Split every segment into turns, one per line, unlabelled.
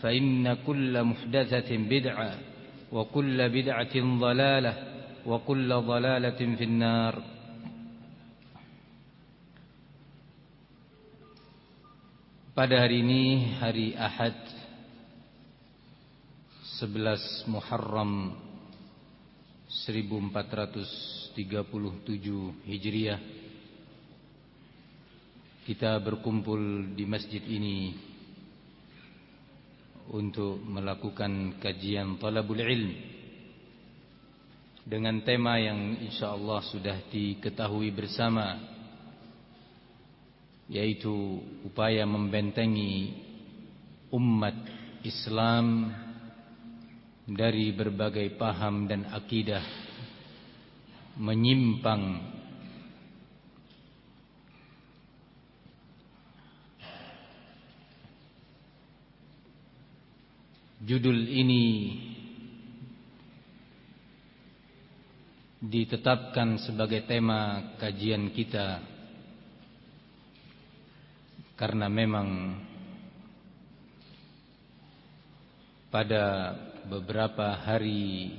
فإن كل محدثة بدعة وكل بدعة ضلالة وكل ضلالة في النار Pada hari ini hari Ahad 11 Muharram 1437 Hijriah Kita berkumpul di masjid ini Untuk melakukan kajian talabul ilm. Dengan tema yang insyaAllah sudah diketahui bersama Yaitu upaya membentengi umat Islam dari berbagai paham dan akidah menyimpang judul ini ditetapkan sebagai tema kajian kita karena memang pada beberapa hari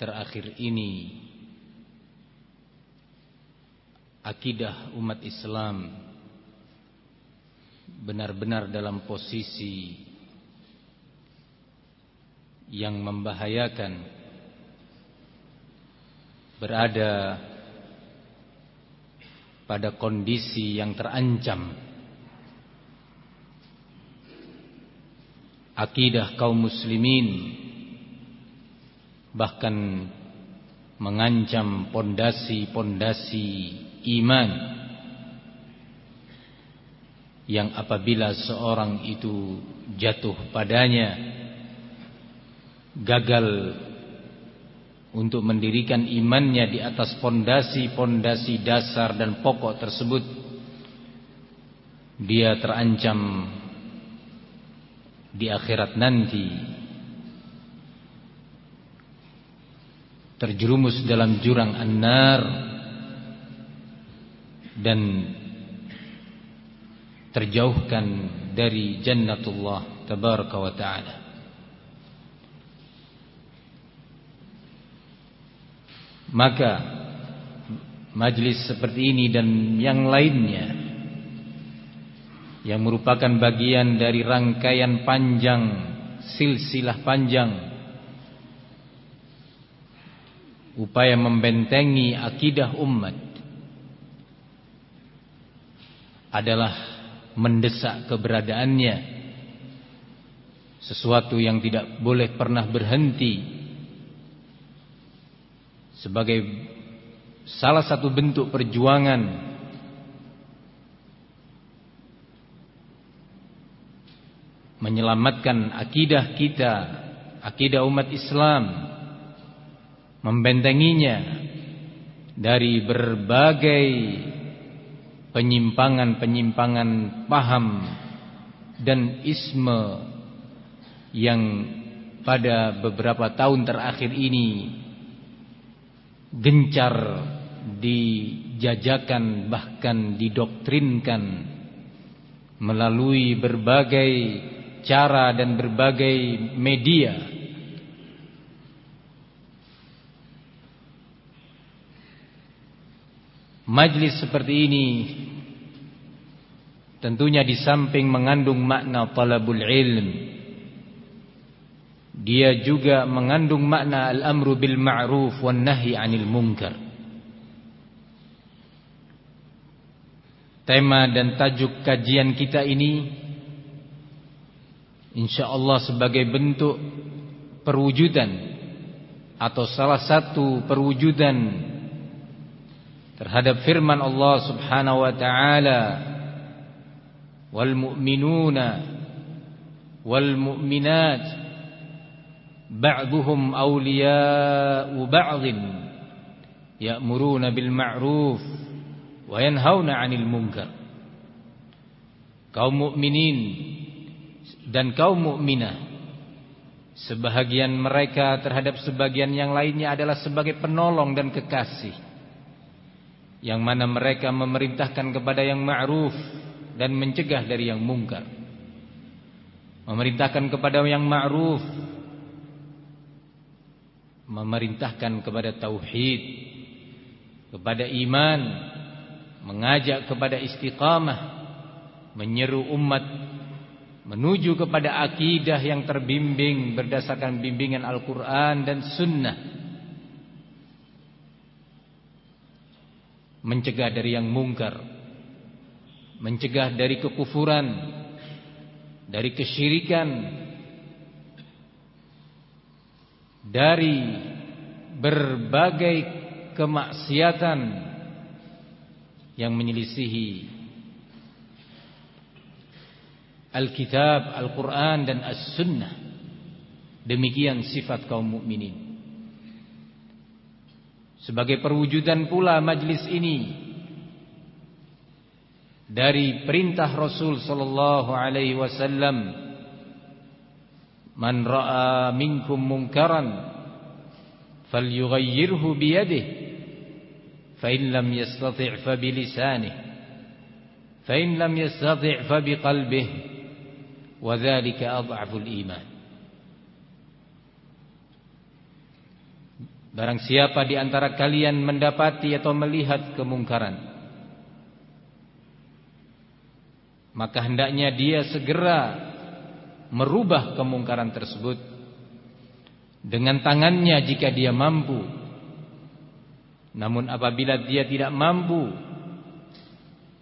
terakhir ini akidah umat Islam benar-benar dalam posisi yang membahayakan. Berada pada kondisi yang terancam. Akidah kaum muslimin bahkan mengancam pondasi-pondasi iman yang apabila seorang itu jatuh padanya gagal untuk mendirikan imannya di atas pondasi-pondasi dasar dan pokok tersebut dia terancam di akhirat nanti terjerumus dalam jurang an-nar dan terjauhkan dari jannatullah tabaraka wa taala Maka majlis seperti ini dan yang lainnya yang merupakan bagian dari rangkaian panjang silsilah panjang upaya membentengi akidah umat adalah mendesak keberadaannya sesuatu yang tidak boleh pernah berhenti sebagai salah satu bentuk perjuangan. Menyelamatkan akidah kita, akidah umat Islam, membentenginya dari berbagai penyimpangan-penyimpangan paham dan isme yang pada beberapa tahun terakhir ini gencar dijajakan bahkan didoktrinkan melalui berbagai cara dan berbagai media. Majlis seperti ini tentunya di samping mengandung makna talabul ilm dia juga mengandung makna al-amru bil ma'ruf wan nahi 'anil munkar. Tema dan tajuk kajian kita ini insyaallah sebagai bentuk perwujudan atau salah satu perwujudan terhadap firman Allah Subhanahu wa taala wal mu'minuna wal mu'minat ba'dhin ya'muruna bil ma'ruf wa yanhauna 'anil munkar kaum mukminin dan kaum mukminah sebahagian mereka terhadap sebagian yang lainnya adalah sebagai penolong dan kekasih yang mana mereka memerintahkan kepada yang ma'ruf dan mencegah dari yang mungkar. Memerintahkan kepada yang ma'ruf memerintahkan kepada tauhid, kepada iman, mengajak kepada istiqamah, menyeru umat menuju kepada akidah yang terbimbing berdasarkan bimbingan Al-Qur'an dan sunnah. mencegah dari yang mungkar, mencegah dari kekufuran, dari kesyirikan, dari berbagai kemaksiatan yang menyelisihi Alkitab, Al-Quran dan As-Sunnah. Demikian sifat kaum mukminin. Sebagai perwujudan pula majlis ini dari perintah Rasul sallallahu alaihi wasallam Man ra'a minkum munkaran falyughayyirhu biyadihi fa in lam yastati' fa bilisanihi fa in lam yastati' fa biqalbihi wa dhalika adhaful iman. Barang siapa di antara kalian mendapati atau melihat kemungkaran Maka hendaknya dia segera merubah kemungkaran tersebut Dengan tangannya jika dia mampu. Namun apabila dia tidak mampu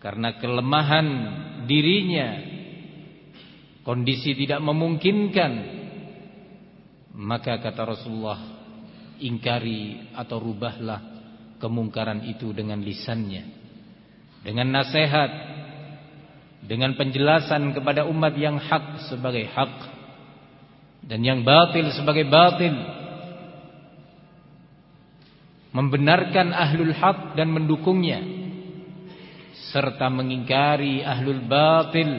Karena kelemahan dirinya Kondisi tidak memungkinkan Maka kata Rasulullah ingkari atau rubahlah kemungkaran itu dengan lisannya dengan nasihat dengan penjelasan kepada umat yang hak sebagai hak dan yang batil sebagai batil membenarkan ahlul hak dan mendukungnya serta mengingkari ahlul batil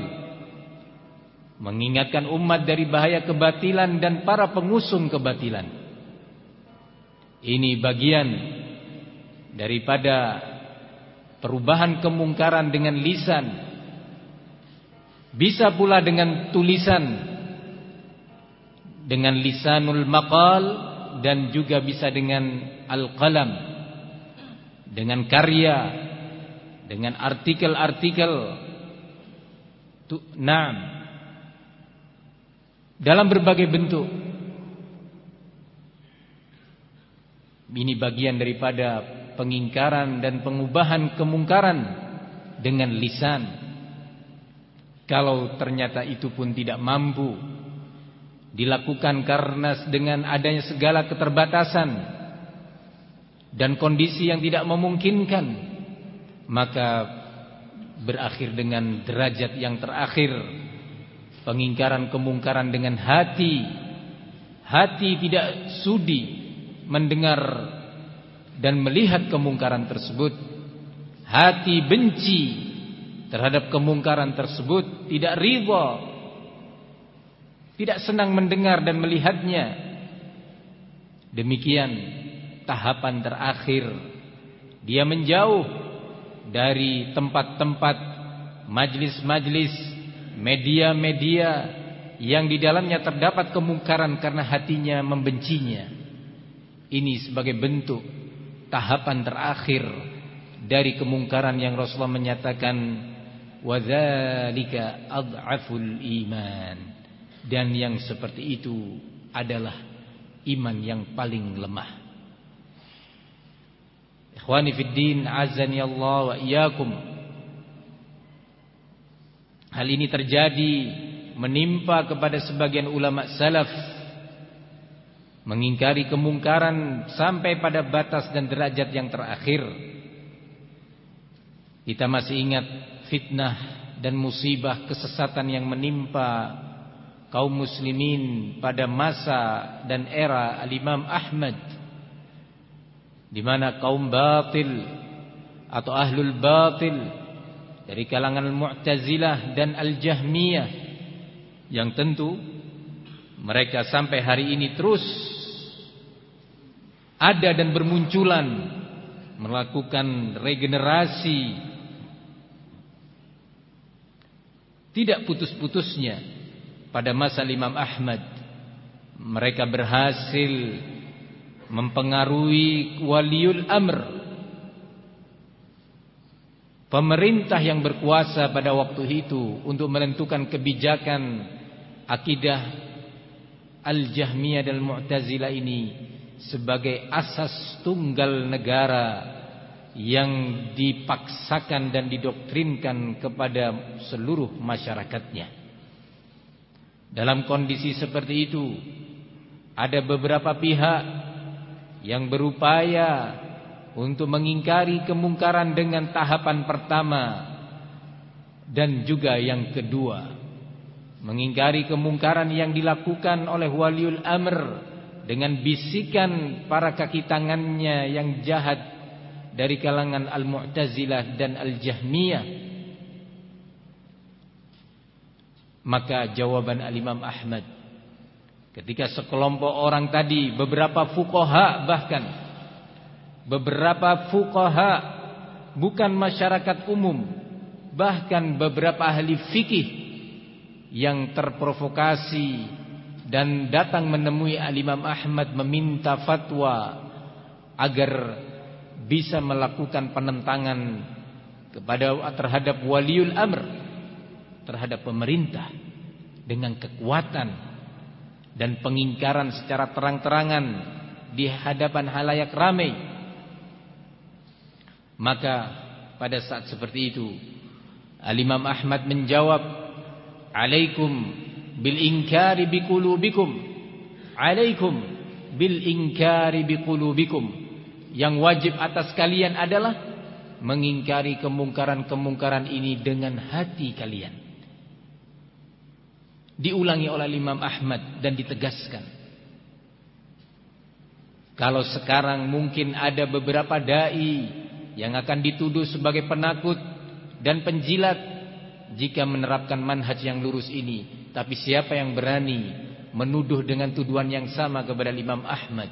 mengingatkan umat dari bahaya kebatilan dan para pengusung kebatilan ini bagian daripada perubahan kemungkaran dengan lisan. Bisa pula dengan tulisan dengan lisanul maqal dan juga bisa dengan al-qalam dengan karya dengan artikel-artikel. Naam. Dalam berbagai bentuk. Ini bagian daripada pengingkaran dan pengubahan kemungkaran dengan lisan. Kalau ternyata itu pun tidak mampu dilakukan karena dengan adanya segala keterbatasan dan kondisi yang tidak memungkinkan, maka berakhir dengan derajat yang terakhir pengingkaran kemungkaran dengan hati. Hati tidak sudi mendengar dan melihat kemungkaran tersebut hati benci terhadap kemungkaran tersebut tidak ridha tidak senang mendengar dan melihatnya demikian tahapan terakhir. Dia menjauh dari tempat-tempat majlis-majlis, media-media yang di dalamnya terdapat kemungkaran karena hatinya membencinya. Ini sebagai bentuk tahapan terakhir dari kemungkaran yang Rasulullah menyatakan wadzalika adhaful iman dan yang seperti itu adalah iman yang paling lemah. Ikhwani fid din azani Allah wa iyyakum. Hal ini terjadi menimpa kepada sebagian ulama salaf mengingkari kemungkaran sampai pada batas dan derajat yang terakhir. Kita masih ingat fitnah dan musibah kesesatan yang menimpa kaum muslimin pada masa dan era al-Imam Ahmad di mana kaum batil atau ahlul batil dari kalangan Al-Mu'tazilah dan Al-Jahmiyah yang tentu mereka sampai hari ini terus ada dan bermunculan melakukan regenerasi tidak putus-putusnya. Pada masa Imam Ahmad mereka berhasil mempengaruhi waliul amr. Pemerintah yang berkuasa pada waktu itu untuk menentukan kebijakan akidah Al-Jahmiyah dan Mu'tazilah ini sebagai asas tunggal negara yang dipaksakan dan didoktrinkan kepada seluruh masyarakatnya. Dalam kondisi seperti itu, ada beberapa pihak yang berupaya untuk mengingkari kemungkaran dengan tahapan pertama dan juga yang kedua. Mengingkari kemungkaran yang dilakukan oleh waliul amr dengan bisikan para kaki tangannya yang jahat dari kalangan Al-Mu'tazilah dan Al-Jahmiyah. Maka jawaban Al-Imam Ahmad ketika sekelompok orang tadi beberapa fuqaha bahkan beberapa fuqaha bukan masyarakat umum bahkan beberapa ahli fikih yang terprovokasi dan datang menemui Al-Imam Ahmad meminta fatwa agar bisa melakukan penentangan kepada terhadap waliul amr terhadap pemerintah dengan kekuatan dan pengingkaran secara terang-terangan di hadapan halayak ramai. Maka pada saat seperti itu Al-Imam Ahmad menjawab alaikum bil inkari biqulubikum alaikum bil inkari biqulubikum yang wajib atas kalian adalah mengingkari kemungkaran-kemungkaran ini dengan hati kalian diulangi oleh Imam Ahmad dan ditegaskan kalau sekarang mungkin ada beberapa dai yang akan dituduh sebagai penakut dan penjilat jika menerapkan manhaj yang lurus ini tapi siapa yang berani menuduh dengan tuduhan yang sama kepada Imam Ahmad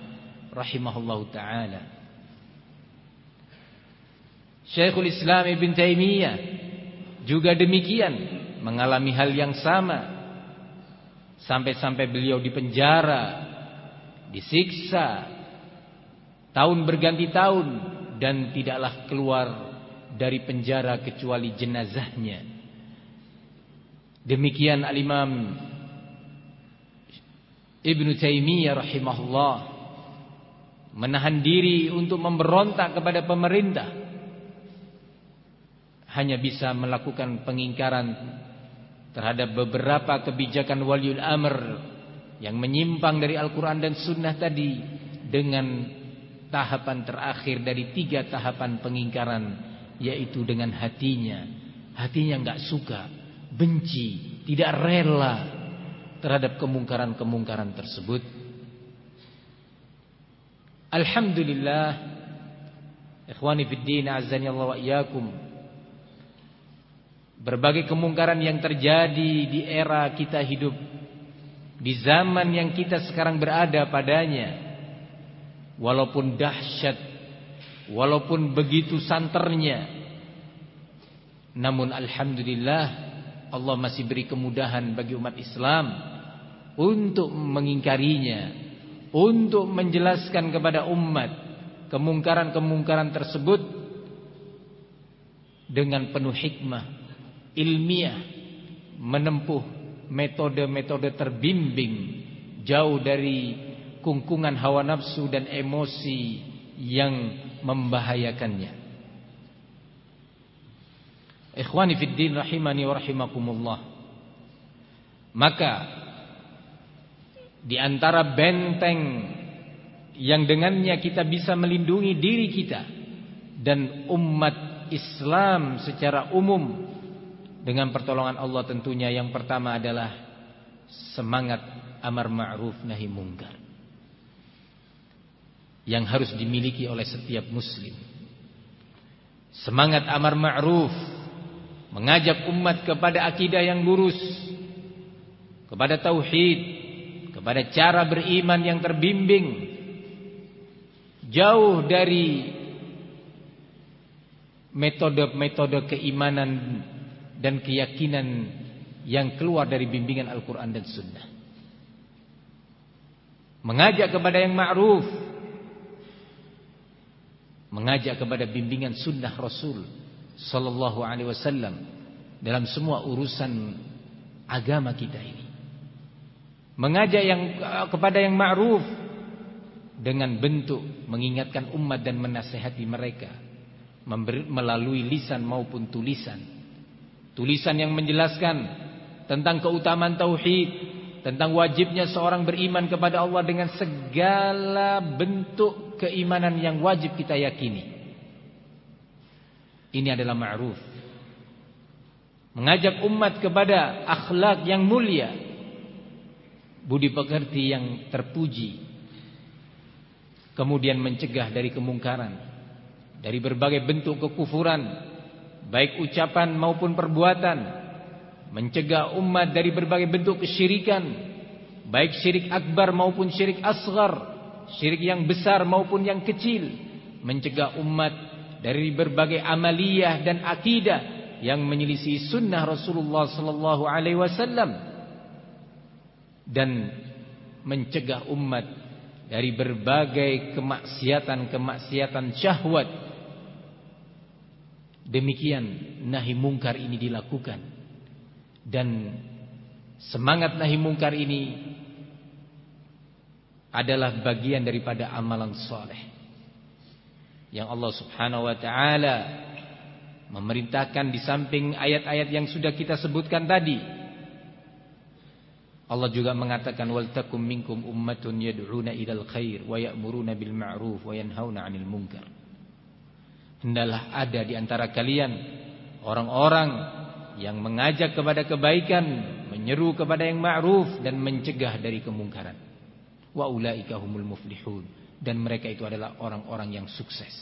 rahimahullahu taala. Syekhul Islam Ibn Taimiyah juga demikian mengalami hal yang sama. Sampai-sampai beliau dipenjara, disiksa tahun berganti tahun dan tidaklah keluar dari penjara kecuali jenazahnya. Demikian al-Imam Ibn Taimiyah rahimahullah menahan diri untuk memberontak kepada pemerintah hanya bisa melakukan pengingkaran terhadap beberapa kebijakan waliul amr yang menyimpang dari Al-Quran dan Sunnah tadi dengan tahapan terakhir dari tiga tahapan pengingkaran yaitu dengan hatinya hatinya nggak suka benci, tidak rela terhadap kemungkaran-kemungkaran tersebut. Alhamdulillah Ikhwani fiddin azani Allah wa iyyakum Berbagai kemungkaran yang terjadi di era kita hidup Di zaman yang kita sekarang berada padanya walaupun dahsyat, walaupun begitu santernya. Namun alhamdulillah Allah masih beri kemudahan bagi umat Islam untuk mengingkarinya, untuk menjelaskan kepada umat kemungkaran-kemungkaran tersebut dengan penuh hikmah, ilmiah, menempuh metode-metode terbimbing jauh dari kungkungan hawa nafsu dan emosi yang membahayakannya. Ikhwani fid din rahimani wa rahimakumullah. Maka di antara benteng yang dengannya kita bisa melindungi diri kita dan umat Islam secara umum dengan pertolongan Allah tentunya yang pertama adalah semangat amar ma'ruf nahi mungkar. Yang harus dimiliki oleh setiap muslim. Semangat amar ma'ruf. Mengajak umat kepada akidah yang lurus, kepada tauhid, kepada cara beriman yang terbimbing, jauh dari metode-metode keimanan dan keyakinan yang keluar dari bimbingan Al-Quran dan Sunnah. Mengajak kepada yang ma'ruf, mengajak kepada bimbingan Sunnah Rasul sallallahu alaihi wasallam dalam semua urusan agama kita ini. Mengajak yang kepada yang ma'ruf dengan bentuk mengingatkan umat dan menasehati mereka melalui lisan maupun tulisan. Tulisan yang menjelaskan tentang keutamaan tauhid, tentang wajibnya seorang beriman kepada Allah dengan segala bentuk keimanan yang wajib kita yakini. Ini adalah ma'ruf. Mengajak umat kepada akhlak yang mulia. Budi pekerti yang terpuji. Kemudian mencegah dari kemungkaran. Dari berbagai bentuk kekufuran. Baik ucapan maupun perbuatan. Mencegah umat dari berbagai bentuk kesyirikan. Baik syirik akbar maupun syirik asgar. Syirik yang besar maupun yang kecil. Mencegah umat dari berbagai amaliyah dan akidah yang menyelisih sunnah Rasulullah sallallahu alaihi wasallam dan mencegah umat dari berbagai kemaksiatan-kemaksiatan syahwat. Demikian nahi mungkar ini dilakukan dan semangat nahi mungkar ini adalah bagian daripada amalan soleh yang Allah Subhanahu wa taala memerintahkan di samping ayat-ayat yang sudah kita sebutkan tadi. Allah juga mengatakan wal takum minkum ummatun yad'una ilal khair wa ya'muruna bil ma'ruf wa yanhauna 'anil munkar. Hendaklah ada di antara kalian orang-orang yang mengajak kepada kebaikan, menyeru kepada yang ma'ruf dan mencegah dari kemungkaran. Wa ulaika humul muflihun dan mereka itu adalah orang-orang yang sukses.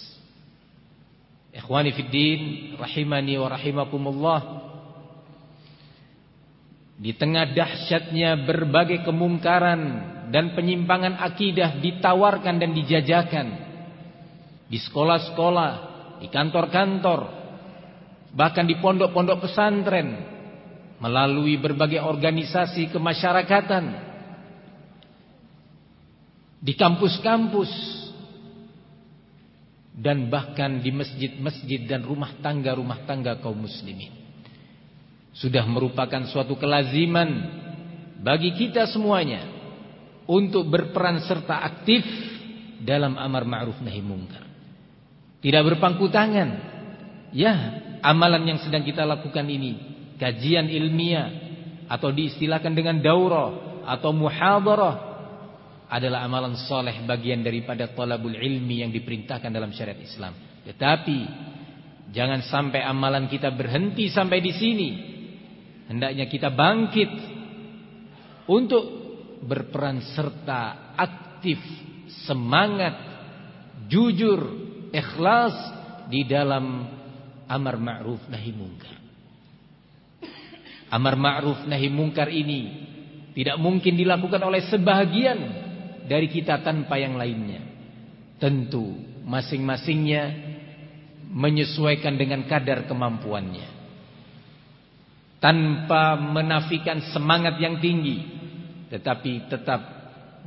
Ikhwani fid din, rahimani wa rahimakumullah. Di tengah dahsyatnya berbagai kemungkaran dan penyimpangan akidah ditawarkan dan dijajakan di sekolah-sekolah, di kantor-kantor, bahkan di pondok-pondok pesantren melalui berbagai organisasi kemasyarakatan di kampus-kampus dan bahkan di masjid-masjid dan rumah tangga-rumah tangga kaum muslimin. Sudah merupakan suatu kelaziman bagi kita semuanya untuk berperan serta aktif dalam amar ma'ruf nahi mungkar. Tidak berpangku tangan. Ya, amalan yang sedang kita lakukan ini kajian ilmiah atau diistilahkan dengan daurah atau muhadarah adalah amalan soleh bagian daripada talabul ilmi yang diperintahkan dalam syariat Islam. Tetapi jangan sampai amalan kita berhenti sampai di sini. Hendaknya kita bangkit untuk berperan serta aktif, semangat, jujur, ikhlas di dalam amar ma'ruf nahi mungkar. Amar ma'ruf nahi mungkar ini tidak mungkin dilakukan oleh sebahagian dari kita tanpa yang lainnya.
Tentu masing-masingnya menyesuaikan dengan kadar kemampuannya. Tanpa menafikan semangat yang tinggi, tetapi tetap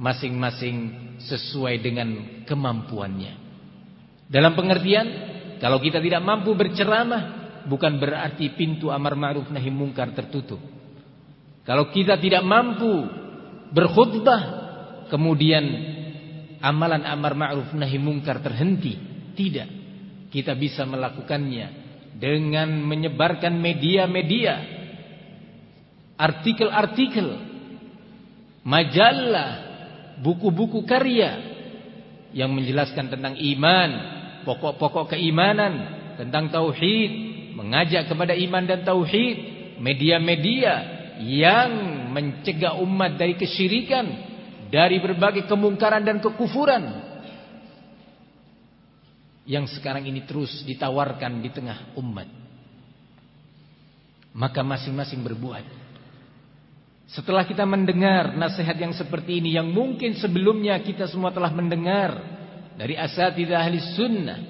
masing-masing sesuai dengan kemampuannya. Dalam pengertian, kalau kita tidak mampu berceramah, bukan berarti pintu amar ma'ruf nahi mungkar tertutup. Kalau kita tidak mampu berkhutbah, kemudian amalan amar ma'ruf nahi mungkar terhenti. Tidak. Kita bisa melakukannya dengan menyebarkan media-media, artikel-artikel, majalah, buku-buku karya yang menjelaskan tentang iman, pokok-pokok keimanan, tentang tauhid, mengajak kepada iman dan tauhid, media-media yang mencegah umat dari kesyirikan dari berbagai kemungkaran dan kekufuran yang sekarang ini terus ditawarkan di tengah umat. Maka masing-masing berbuat. Setelah kita mendengar nasihat yang seperti ini yang mungkin sebelumnya kita semua telah mendengar dari asatidzah ahli sunnah.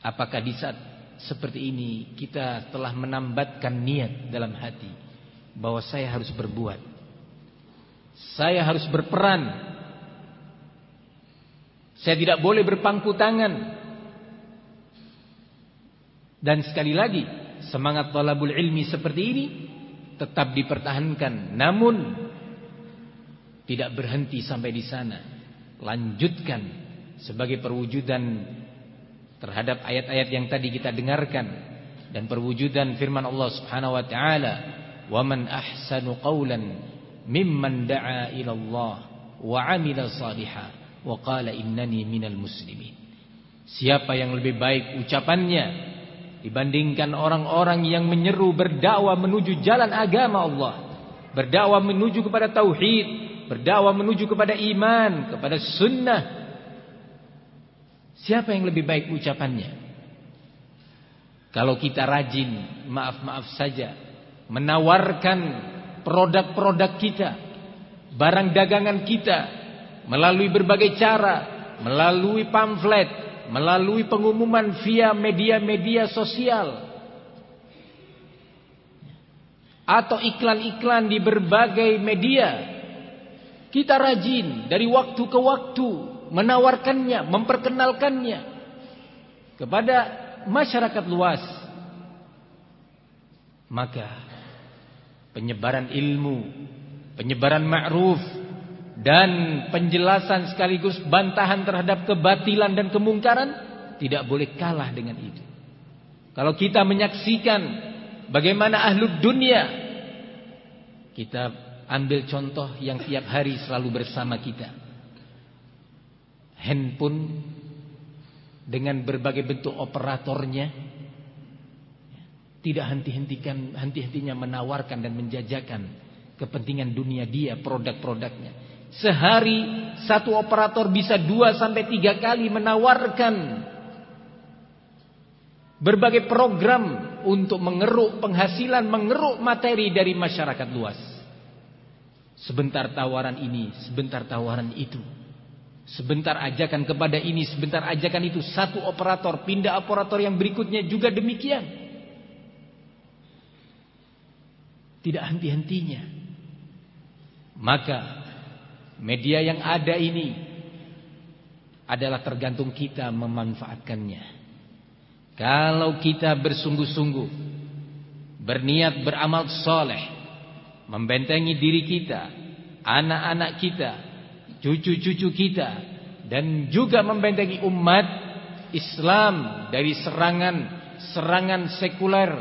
Apakah di saat seperti ini kita telah menambatkan niat dalam hati bahwa saya harus berbuat saya harus berperan. Saya tidak boleh berpangku tangan. Dan sekali lagi, semangat talabul ilmi seperti ini tetap dipertahankan. Namun tidak berhenti sampai di sana. Lanjutkan sebagai perwujudan terhadap ayat-ayat yang tadi kita dengarkan dan perwujudan firman Allah Subhanahu wa taala, "Wa man ahsanu qawlan mimman da'a ila Allah wa 'amila salihan wa qala innani minal muslimin. Siapa yang lebih baik ucapannya dibandingkan orang-orang yang menyeru berdakwah menuju jalan agama Allah, berdakwah menuju kepada tauhid, berdakwah menuju kepada iman, kepada sunnah. Siapa yang lebih baik ucapannya? Kalau kita rajin, maaf-maaf saja, menawarkan produk-produk kita, barang dagangan kita melalui berbagai cara, melalui pamflet, melalui pengumuman via media-media sosial atau iklan-iklan di berbagai media. Kita rajin dari waktu ke waktu menawarkannya, memperkenalkannya kepada masyarakat luas. Maka penyebaran ilmu, penyebaran ma'ruf dan penjelasan sekaligus bantahan terhadap kebatilan dan kemungkaran tidak boleh kalah dengan itu. Kalau kita menyaksikan bagaimana ahlud dunia kita ambil contoh yang tiap hari selalu bersama kita. Handphone dengan berbagai bentuk operatornya tidak henti-hentikan henti-hentinya menawarkan dan menjajakan kepentingan dunia dia, produk-produknya. Sehari satu operator bisa dua sampai tiga kali menawarkan berbagai program untuk mengeruk penghasilan, mengeruk materi dari masyarakat luas. Sebentar tawaran ini, sebentar tawaran itu. Sebentar ajakan kepada ini, sebentar ajakan itu. Satu operator pindah operator yang berikutnya juga demikian. Tidak henti-hentinya. Maka media yang ada ini adalah tergantung kita memanfaatkannya. Kalau kita bersungguh-sungguh berniat beramal soleh, membentengi diri kita, anak-anak kita, cucu-cucu kita, dan juga membentengi umat Islam dari serangan-serangan sekuler,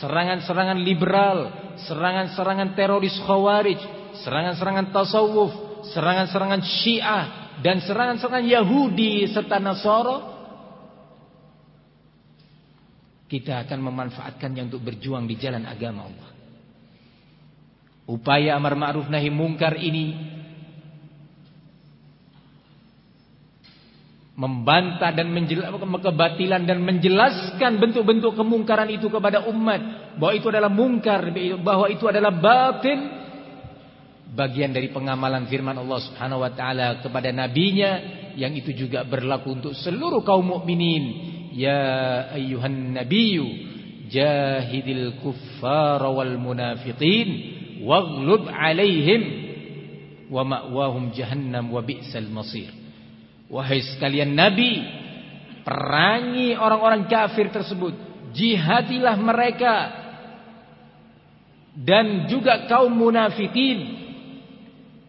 serangan-serangan liberal, serangan-serangan teroris khawarij, serangan-serangan tasawuf, serangan-serangan syiah, dan serangan-serangan Yahudi serta Nasara, kita akan memanfaatkannya untuk berjuang di jalan agama Allah. Upaya amar ma'ruf nahi mungkar ini membantah dan menjelaskan kebatilan dan menjelaskan bentuk-bentuk kemungkaran itu kepada umat. Bahwa itu adalah mungkar bahwa itu adalah batin bagian dari pengamalan firman Allah Subhanahu wa taala kepada nabinya yang itu juga berlaku untuk seluruh kaum mukminin. Ya ayyuhan nabiyyu jahidil kuffara wal munafiqin waghlub alaihim wa ma'wahum jahannam wa bi'sal masir. Wahai sekalian nabi perangi orang-orang kafir tersebut. Jihadilah mereka. Dan juga kaum munafikin.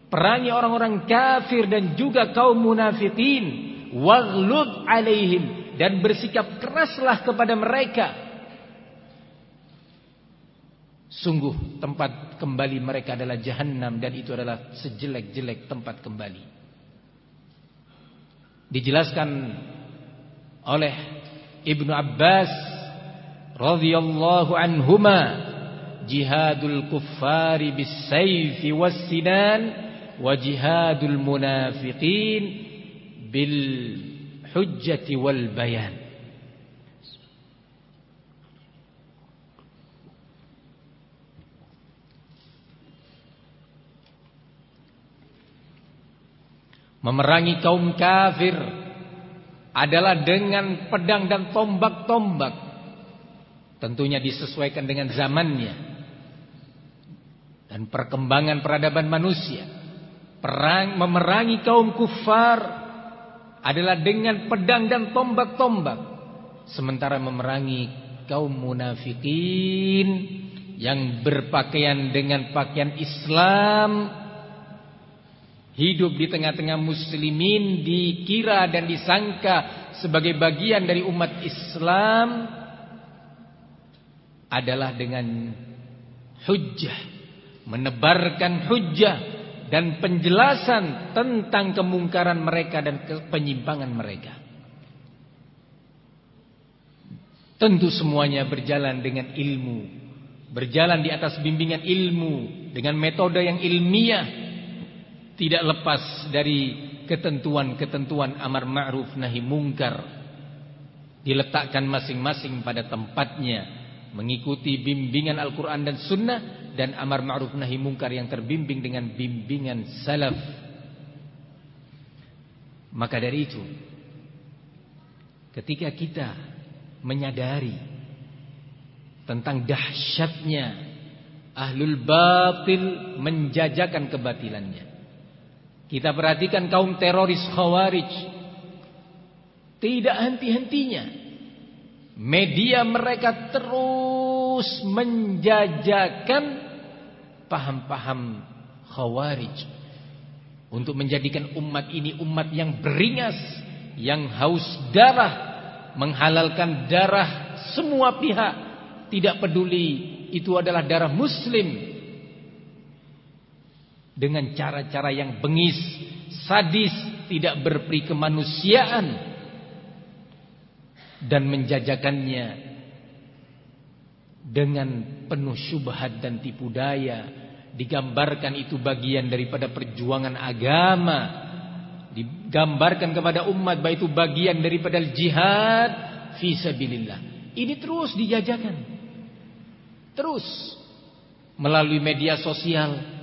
Perangi orang-orang kafir dan juga kaum munafikin. Waghlud alaihim. Dan bersikap keraslah kepada mereka Sungguh tempat kembali mereka adalah jahannam dan itu adalah sejelek-jelek tempat kembali. Dijelaskan oleh Ibnu Abbas radhiyallahu anhuma jihadul kuffari bis sayfi was sinan wa jihadul munafiqin bil hujjati wal bayan. Memerangi kaum kafir adalah dengan pedang dan tombak-tombak. Tentunya disesuaikan dengan zamannya dan perkembangan peradaban manusia perang memerangi kaum kufar adalah dengan pedang dan tombak-tombak sementara memerangi kaum munafikin yang berpakaian dengan pakaian Islam hidup di tengah-tengah muslimin dikira dan disangka sebagai bagian dari umat Islam adalah dengan hujjah menebarkan hujjah dan penjelasan tentang kemungkaran mereka dan penyimpangan mereka. Tentu semuanya berjalan dengan ilmu, berjalan di atas bimbingan ilmu dengan metode yang ilmiah, tidak lepas dari ketentuan-ketentuan amar ma'ruf nahi mungkar, diletakkan masing-masing pada tempatnya, mengikuti bimbingan Al-Quran dan Sunnah dan amar ma'ruf nahi mungkar yang terbimbing dengan bimbingan salaf. Maka dari itu, ketika kita menyadari tentang dahsyatnya ahlul batil menjajakan kebatilannya. Kita perhatikan kaum teroris khawarij tidak henti-hentinya media mereka terus menjajakan paham-paham khawarij untuk menjadikan umat ini umat yang beringas, yang haus darah, menghalalkan darah semua pihak, tidak peduli itu adalah darah muslim. Dengan cara-cara yang bengis, sadis, tidak berperi kemanusiaan dan menjajakannya dengan penuh syubhat dan tipu daya. Digambarkan itu bagian daripada perjuangan agama. Digambarkan kepada umat bahwa itu bagian daripada jihad fi sabilillah. Ini terus dijajakan. Terus melalui media sosial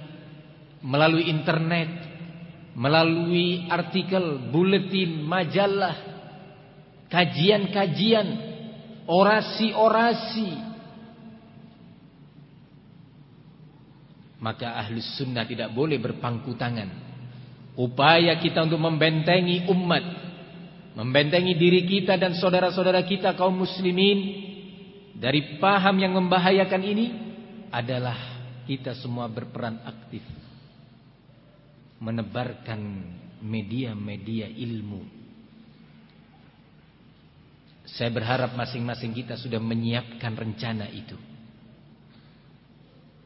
melalui internet melalui artikel buletin majalah kajian-kajian orasi-orasi maka ahlus sunnah tidak boleh berpangku tangan. Upaya kita untuk membentengi umat, membentengi diri kita dan saudara-saudara kita kaum muslimin dari paham yang membahayakan ini adalah kita semua berperan aktif menebarkan media-media ilmu. Saya berharap masing-masing kita sudah menyiapkan rencana itu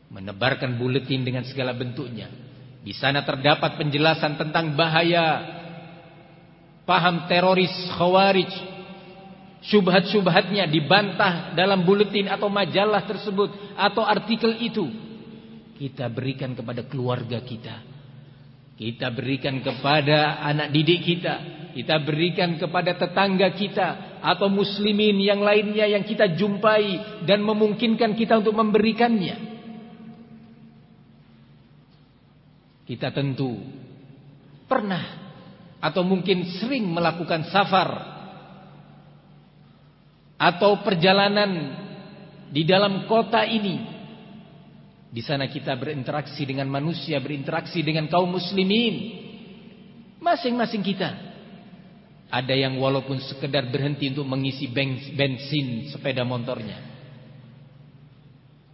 menebarkan buletin dengan segala bentuknya. Di sana terdapat penjelasan tentang bahaya paham teroris khawarij. Subhat-subhatnya dibantah dalam buletin atau majalah tersebut atau artikel itu. Kita berikan kepada keluarga kita. Kita berikan kepada anak didik kita. Kita berikan kepada tetangga kita atau muslimin yang lainnya yang kita jumpai dan memungkinkan kita untuk memberikannya. Kita tentu pernah atau mungkin sering melakukan safar atau perjalanan di dalam kota ini di sana kita berinteraksi dengan manusia, berinteraksi dengan kaum muslimin. Masing-masing kita. Ada yang walaupun sekedar berhenti untuk mengisi bensin sepeda motornya.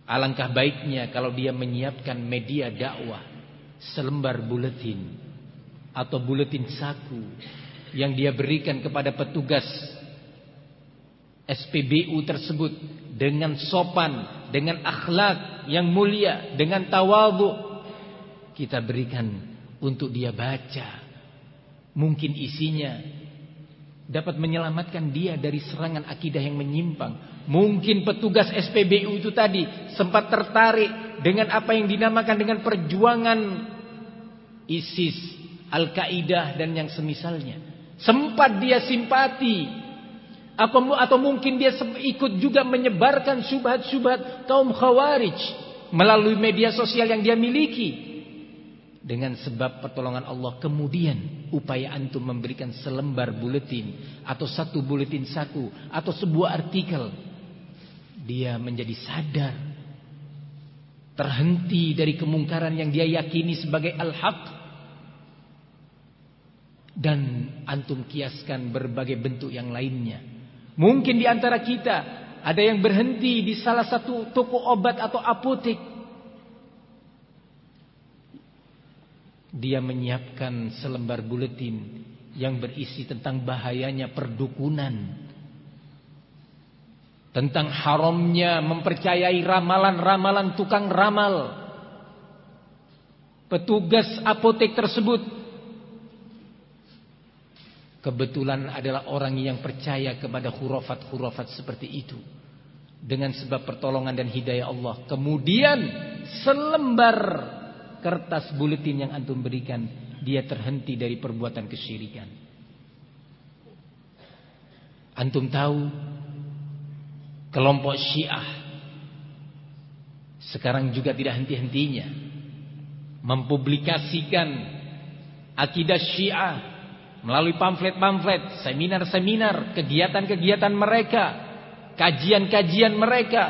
Alangkah baiknya kalau dia menyiapkan media dakwah, selembar buletin atau buletin saku yang dia berikan kepada petugas SPBU tersebut dengan sopan, dengan akhlak yang mulia, dengan tawadhu kita berikan untuk dia baca. Mungkin isinya dapat menyelamatkan dia dari serangan akidah yang menyimpang. Mungkin petugas SPBU itu tadi sempat tertarik dengan apa yang dinamakan dengan perjuangan ISIS, Al-Qaeda dan yang semisalnya. Sempat dia simpati atau mungkin dia ikut juga menyebarkan syubhat-syubhat kaum khawarij melalui media sosial yang dia miliki. Dengan sebab pertolongan Allah kemudian upaya antum memberikan selembar buletin atau satu buletin saku atau sebuah artikel dia menjadi sadar terhenti dari kemungkaran yang dia yakini sebagai al-haq dan antum kiaskan berbagai bentuk yang lainnya Mungkin di antara kita ada yang berhenti di salah satu toko obat atau apotek. Dia menyiapkan selembar buletin yang berisi tentang bahayanya perdukunan. Tentang haramnya mempercayai ramalan-ramalan tukang ramal. Petugas apotek tersebut kebetulan adalah orang yang percaya kepada hurufat-hurufat seperti itu. Dengan sebab pertolongan dan hidayah Allah. Kemudian selembar kertas buletin yang antum berikan dia terhenti dari perbuatan kesyirikan. Antum tahu kelompok Syiah sekarang juga tidak henti-hentinya. Mempublikasikan akidah Syiah melalui pamflet-pamflet, seminar-seminar, kegiatan-kegiatan mereka, kajian-kajian mereka,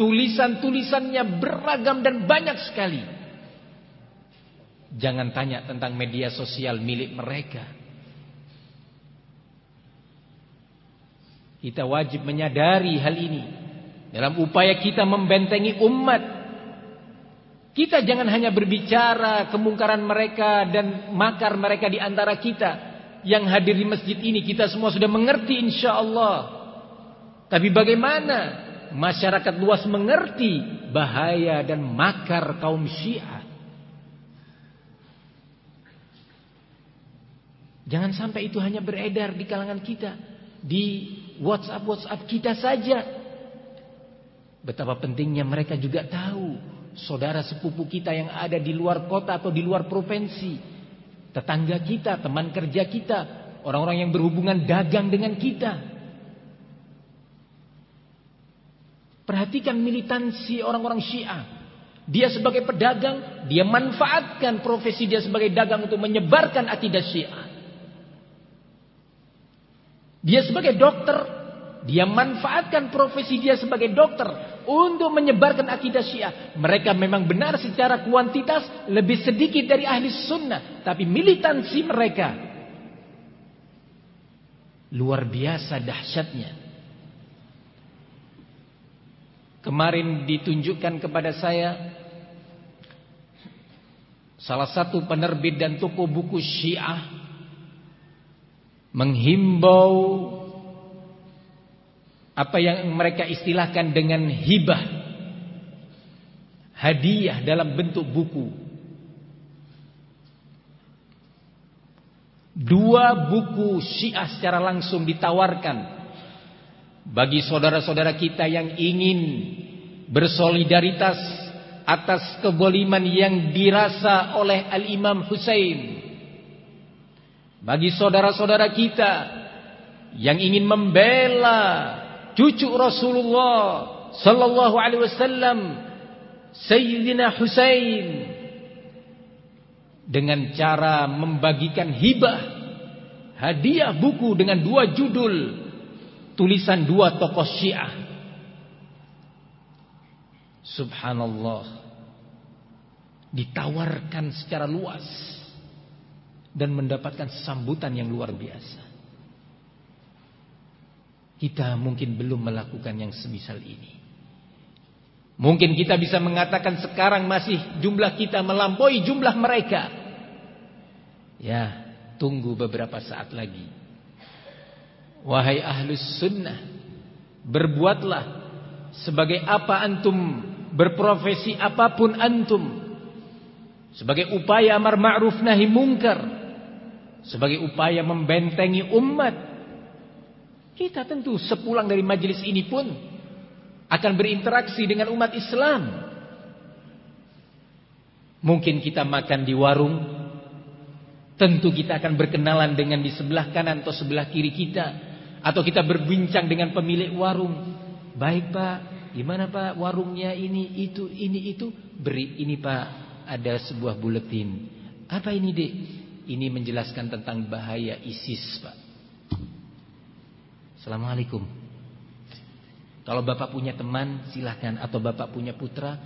tulisan-tulisannya beragam dan banyak sekali. Jangan tanya tentang media sosial milik mereka. Kita wajib menyadari hal ini dalam upaya kita membentengi umat. Kita jangan hanya berbicara kemungkaran mereka dan makar mereka di antara kita, yang hadir di masjid ini kita semua sudah mengerti insya Allah. Tapi bagaimana masyarakat luas mengerti bahaya dan makar kaum Syiah? Jangan sampai itu hanya beredar di kalangan kita, di WhatsApp-WhatsApp kita saja. Betapa pentingnya mereka juga tahu saudara sepupu kita yang ada di luar kota atau di luar provinsi tetangga kita, teman kerja kita, orang-orang yang berhubungan dagang dengan kita. Perhatikan militansi orang-orang Syiah. Dia sebagai pedagang, dia manfaatkan profesi dia sebagai dagang untuk menyebarkan akidah Syiah. Dia sebagai dokter, dia manfaatkan profesi dia sebagai dokter untuk menyebarkan akidah Syiah. Mereka memang benar secara kuantitas lebih sedikit dari ahli sunnah, tapi militansi mereka luar biasa dahsyatnya. Kemarin ditunjukkan kepada saya salah satu penerbit dan toko buku Syiah menghimbau apa yang mereka istilahkan dengan hibah. Hadiah dalam bentuk buku. Dua buku syiah secara langsung ditawarkan bagi saudara-saudara kita yang ingin bersolidaritas atas keboliman yang dirasa oleh Al-Imam Hussein bagi saudara-saudara kita yang ingin membela cucu Rasulullah sallallahu alaihi wasallam Sayyidina Husain dengan cara membagikan hibah hadiah buku dengan dua judul tulisan dua tokoh Syiah. Subhanallah. Ditawarkan secara luas dan mendapatkan sambutan yang luar biasa. Kita mungkin belum melakukan yang semisal ini. Mungkin kita bisa mengatakan sekarang masih jumlah kita melampaui jumlah mereka. Ya, tunggu beberapa saat lagi. Wahai ahlus sunnah, berbuatlah sebagai apa antum berprofesi apa pun antum. Sebagai upaya amar ma'ruf nahi mungkar. Sebagai upaya membentengi umat. Kita tentu sepulang dari majelis ini pun akan berinteraksi dengan umat Islam. Mungkin kita makan di warung, tentu kita akan berkenalan dengan di sebelah kanan atau sebelah kiri kita, atau kita berbincang dengan pemilik warung. Baik Pak, gimana Pak warungnya ini itu ini itu beri ini Pak ada sebuah buletin. Apa ini Dek? Ini menjelaskan tentang bahaya ISIS Pak. Assalamualaikum. Kalau bapak punya teman silahkan. Atau bapak punya putra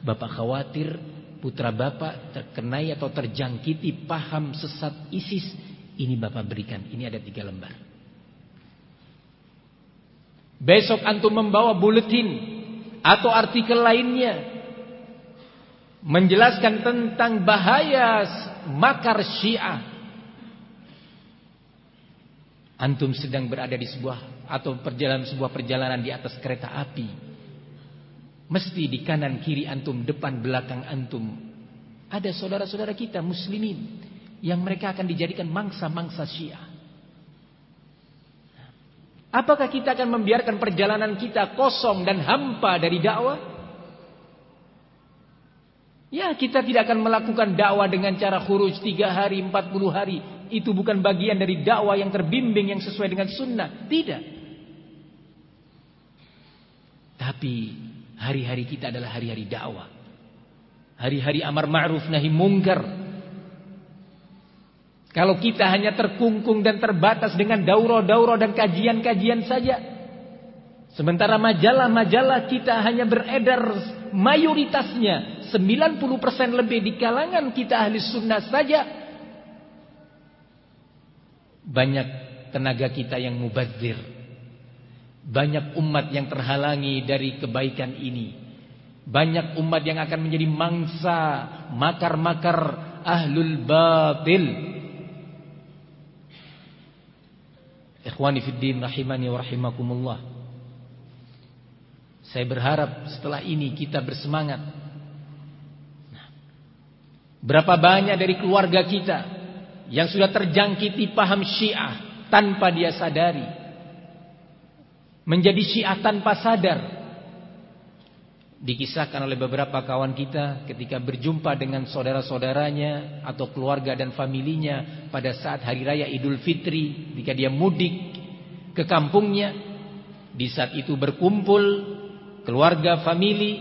Bapak khawatir putra bapak terkenai atau terjangkiti paham sesat ISIS Ini bapak berikan. Ini ada tiga lembar. Besok antum membawa buletin Atau artikel lainnya Menjelaskan tentang bahaya makar syiah Antum sedang berada di sebuah atau perjalanan sebuah perjalanan di atas kereta api. Mesti di kanan kiri antum, depan belakang antum ada saudara-saudara kita muslimin yang mereka akan dijadikan mangsa-mangsa Syiah. Apakah kita akan membiarkan perjalanan kita kosong dan hampa dari dakwah? Ya kita tidak akan melakukan dakwah dengan cara khuruj tiga hari, empat puluh hari. Itu bukan bagian dari dakwah yang terbimbing yang sesuai dengan sunnah. Tidak. Tapi hari-hari kita adalah hari-hari dakwah. Hari-hari amar ma'ruf nahi mungkar. Kalau kita hanya terkungkung dan terbatas dengan daurah-daurah dan kajian-kajian saja. Sementara majalah-majalah kita hanya beredar mayoritasnya 90% lebih di kalangan kita ahli sunnah saja. Banyak tenaga kita yang mubazir. Banyak umat yang terhalangi dari kebaikan ini. Banyak umat yang akan menjadi mangsa makar-makar ahlul batil. Ikhwani fiddin rahimani wa rahimakumullah. Saya berharap setelah ini kita bersemangat. Nah, berapa banyak dari keluarga kita yang sudah terjangkiti paham Syiah tanpa dia sadari menjadi syiah tanpa sadar. Dikisahkan oleh beberapa kawan kita ketika berjumpa dengan saudara-saudaranya atau keluarga dan familinya pada saat hari raya Idul Fitri, ketika dia mudik ke kampungnya, di saat itu berkumpul keluarga famili,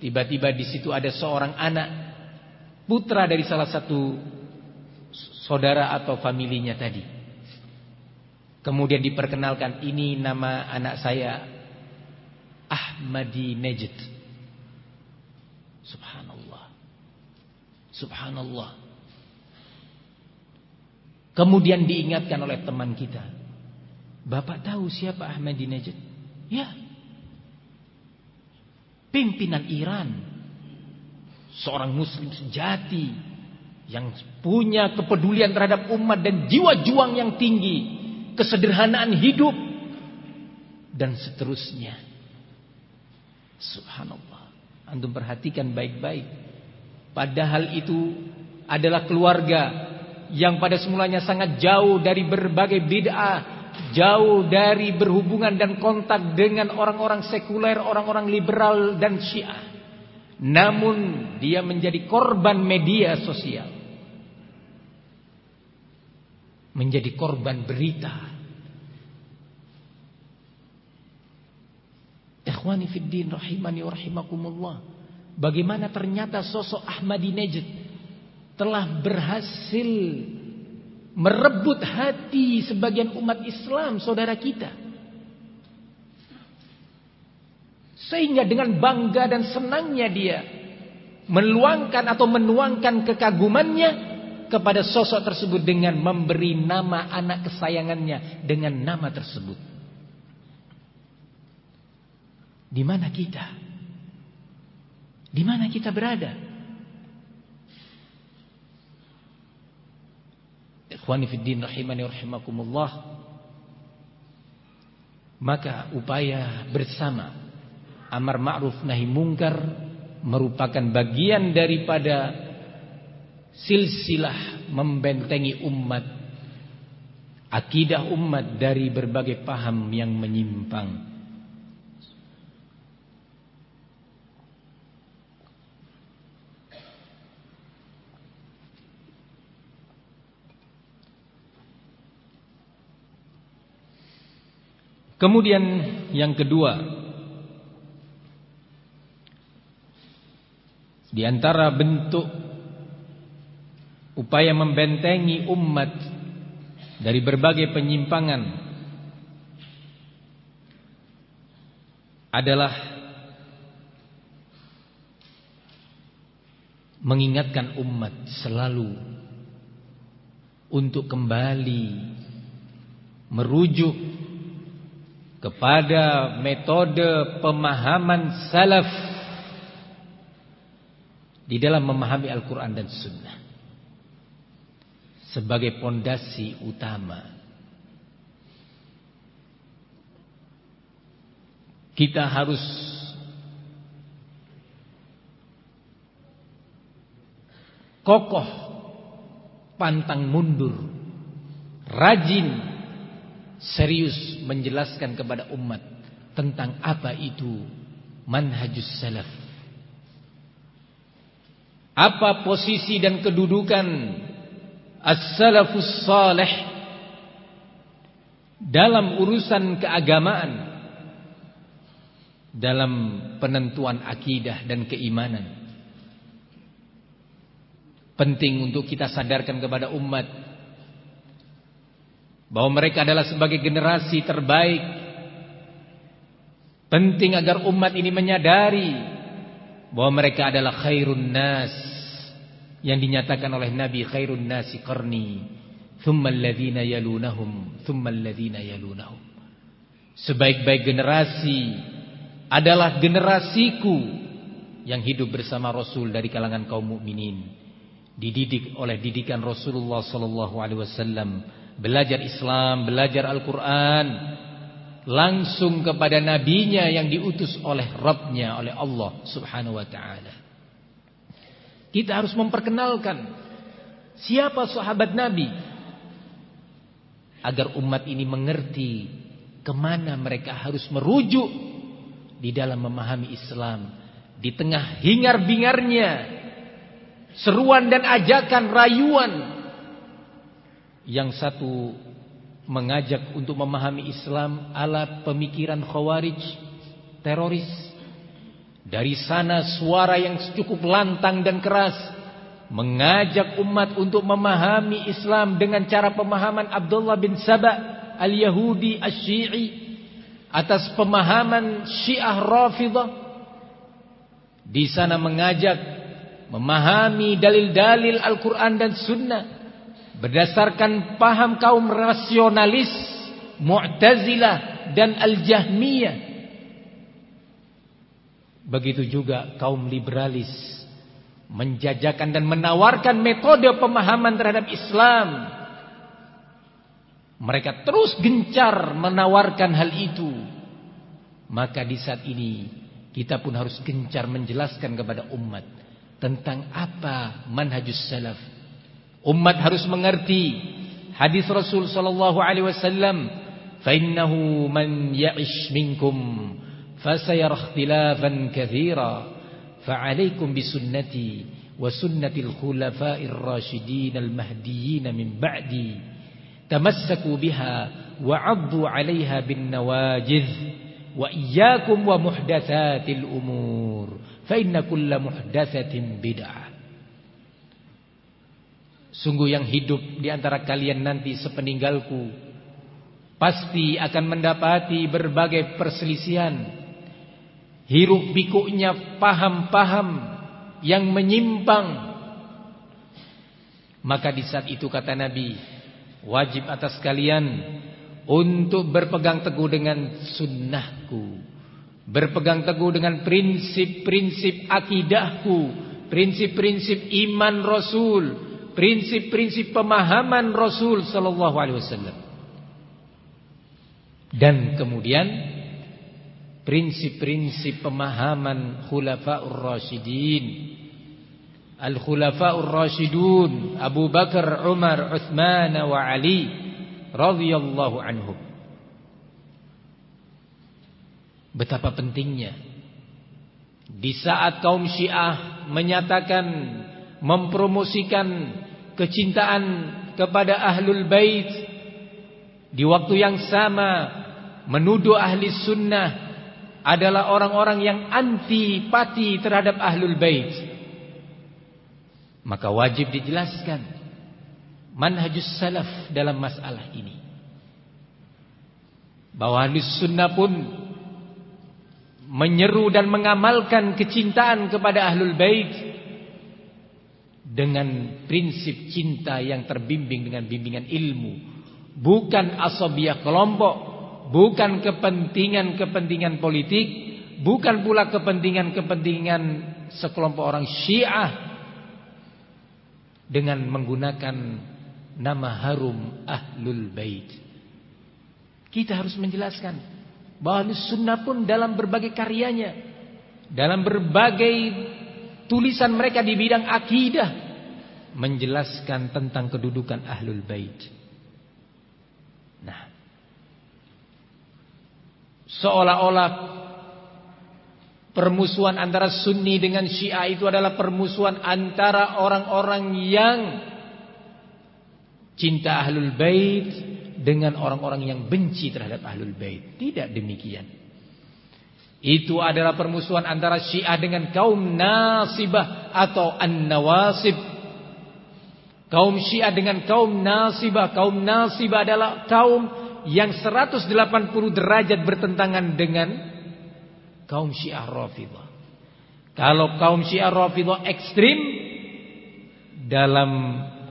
tiba-tiba di situ ada seorang anak putra dari salah satu saudara atau familinya tadi. Kemudian diperkenalkan ini nama anak saya Ahmadi Nejid. Subhanallah. Subhanallah. Kemudian diingatkan oleh teman kita. Bapak tahu siapa Ahmadi Nejid? Ya. Pimpinan Iran. Seorang muslim sejati. Yang punya kepedulian terhadap umat dan jiwa juang yang tinggi kesederhanaan hidup dan seterusnya. Subhanallah. Antum perhatikan baik-baik. Padahal itu adalah keluarga yang pada semulanya sangat jauh dari berbagai bid'ah, jauh dari berhubungan dan kontak dengan orang-orang sekuler, orang-orang liberal dan Syiah. Namun dia menjadi korban media sosial. Menjadi korban berita. Ikhwani fiddin rahimani wa rahimakumullah. Bagaimana ternyata sosok Ahmadi Najid telah berhasil merebut hati sebagian umat Islam saudara kita. Sehingga dengan bangga dan senangnya dia meluangkan atau menuangkan kekagumannya kepada sosok tersebut dengan memberi nama anak kesayangannya dengan nama tersebut. Di mana kita? Di mana kita berada? Ikhwani fi din rahimani rahimakumullah. Maka upaya bersama amar ma'ruf nahi mungkar merupakan bagian daripada silsilah membentengi umat akidah umat dari berbagai paham yang menyimpang. Kemudian yang kedua Di antara bentuk upaya membentengi umat dari berbagai penyimpangan adalah mengingatkan umat selalu untuk kembali merujuk kepada metode pemahaman salaf di dalam memahami Al-Quran dan Sunnah sebagai pondasi utama. Kita harus kokoh, pantang mundur, rajin, serius menjelaskan kepada umat tentang apa itu manhajus salaf apa posisi dan kedudukan as-salafus salih. Dalam urusan keagamaan. Dalam penentuan akidah dan keimanan. Penting untuk kita sadarkan kepada umat. Bahwa mereka adalah sebagai generasi terbaik. Penting agar umat ini menyadari bahwa mereka adalah khairun nas yang dinyatakan oleh Nabi khairun nasi qarni thumma alladhina yalunahum thumma alladhina yalunahum. Sebaik-baik generasi adalah generasiku yang hidup bersama Rasul dari kalangan kaum mukminin. Dididik oleh didikan Rasulullah sallallahu alaihi wasallam. Belajar Islam belajar Al-Qur'an langsung kepada nabinya yang diutus oleh Rabbnya oleh Allah Subhanahu wa taala. Kita harus memperkenalkan siapa sahabat Nabi agar umat ini mengerti ke mana mereka harus merujuk di dalam memahami Islam. Di tengah hingar-bingarnya seruan dan ajakan rayuan yang satu mengajak untuk memahami Islam ala pemikiran khawarij teroris dari sana suara yang cukup lantang dan keras mengajak umat untuk memahami Islam dengan cara pemahaman Abdullah bin Saba al-Yahudi asy-Syi'i atas pemahaman Syiah Rafidah di sana mengajak memahami dalil-dalil Al-Qur'an dan Sunnah berdasarkan paham kaum rasionalis Mu'tazilah dan Al-Jahmiyah begitu juga kaum liberalis menjajakan dan menawarkan metode pemahaman terhadap Islam. Mereka terus gencar menawarkan hal itu. Maka di saat ini kita pun harus gencar menjelaskan kepada umat tentang apa manhajus salaf. Umat harus mengerti hadis Rasul sallallahu alaihi wasallam, "Fa innahu man ya'ish minkum sunnatil khulafa'ir rasyidin al-mahdiyyin min ba'di. Tamassaku biha wa 'addu 'alaiha bin nawajiz wa iyyakum wa muhdatsatil umur, fa inna kulla muhdatsatin bid'ah." Sungguh yang hidup di antara kalian nanti sepeninggalku pasti akan mendapati berbagai perselisihan. Hiruk pikuknya paham-paham yang menyimpang. Maka di saat itu kata Nabi, wajib atas kalian untuk berpegang teguh dengan sunnahku. Berpegang teguh dengan prinsip-prinsip akidahku, prinsip-prinsip iman Rasul, prinsip-prinsip pemahaman Rasul sallallahu alaihi wasallam. Dan kemudian prinsip-prinsip pemahaman khulafaur rasyidin. Al-khulafaur rasyidun Abu Bakar, Umar, Uthman wa Ali radhiyallahu anhum. Betapa pentingnya di saat kaum Syiah menyatakan mempromosikan kecintaan kepada Ahlul Bait di waktu yang sama menuduh ahli sunnah adalah orang-orang yang antipati terhadap ahlul bait. Maka wajib dijelaskan manhajus salaf dalam masalah ini. Bahwa ahli sunnah pun menyeru dan mengamalkan kecintaan kepada ahlul bait dengan prinsip cinta yang terbimbing dengan bimbingan ilmu, bukan asabiah kelompok bukan kepentingan-kepentingan politik, bukan pula kepentingan-kepentingan sekelompok orang Syiah dengan menggunakan nama harum Ahlul Bait. Kita harus menjelaskan bahwa Sunnah pun dalam berbagai karyanya, dalam berbagai tulisan mereka di bidang akidah menjelaskan tentang kedudukan Ahlul Bait. Seolah-olah permusuhan antara Sunni dengan Syiah itu adalah permusuhan antara orang-orang yang cinta Ahlul Bait dengan orang-orang yang benci terhadap Ahlul Bait. Tidak demikian. Itu adalah permusuhan antara Syiah dengan kaum Nasibah atau An-Nawasib. Kaum Syiah dengan kaum Nasibah. Kaum Nasibah adalah kaum yang 180 derajat bertentangan dengan kaum Syiah Rafidhah. Kalau kaum Syiah Rafidhah ekstrim dalam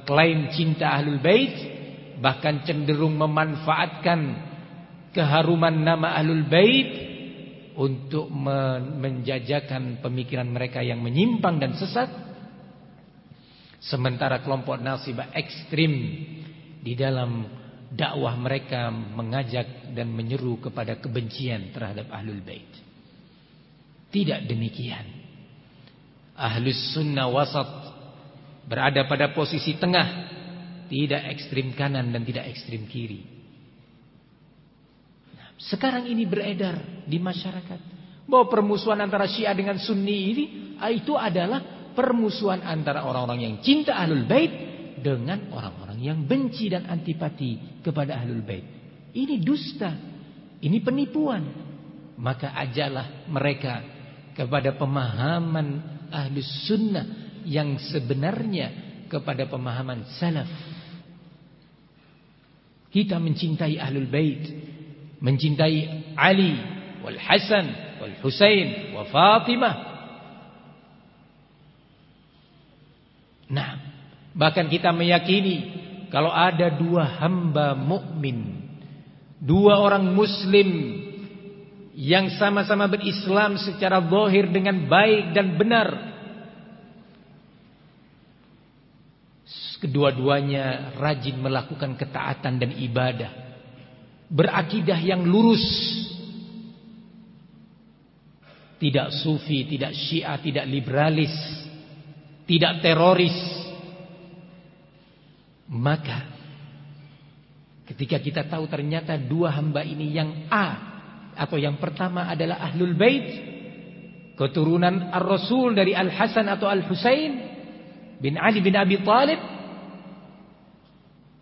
klaim cinta Ahlul Bait bahkan cenderung memanfaatkan keharuman nama Ahlul Bait untuk menjajakan pemikiran mereka yang menyimpang dan sesat. Sementara kelompok Nasibah ekstrim di dalam dakwah mereka mengajak dan menyeru kepada kebencian terhadap ahlul bait. Tidak demikian. Ahlus sunnah wasat berada pada posisi tengah, tidak ekstrim kanan dan tidak ekstrim kiri. Nah, sekarang ini beredar di masyarakat bahwa permusuhan antara Syiah dengan Sunni ini ah, itu adalah permusuhan antara orang-orang yang cinta ahlul bait dengan orang-orang yang benci dan antipati kepada ahlul bait. Ini dusta. Ini penipuan. Maka ajalah mereka kepada pemahaman ahlus sunnah yang sebenarnya kepada pemahaman salaf. Kita mencintai ahlul bait, mencintai Ali wal Hasan wal Husain wa Fatimah. Nah, Bahkan kita meyakini kalau ada dua hamba mukmin, dua orang muslim yang sama-sama berislam secara zahir dengan baik dan benar. Kedua-duanya rajin melakukan ketaatan dan ibadah. Berakidah yang lurus. Tidak sufi, tidak syiah, tidak liberalis. Tidak teroris maka ketika kita tahu ternyata dua hamba ini yang A atau yang pertama adalah Ahlul Bait keturunan Ar-Rasul dari Al-Hasan atau Al-Husain bin Ali bin Abi Talib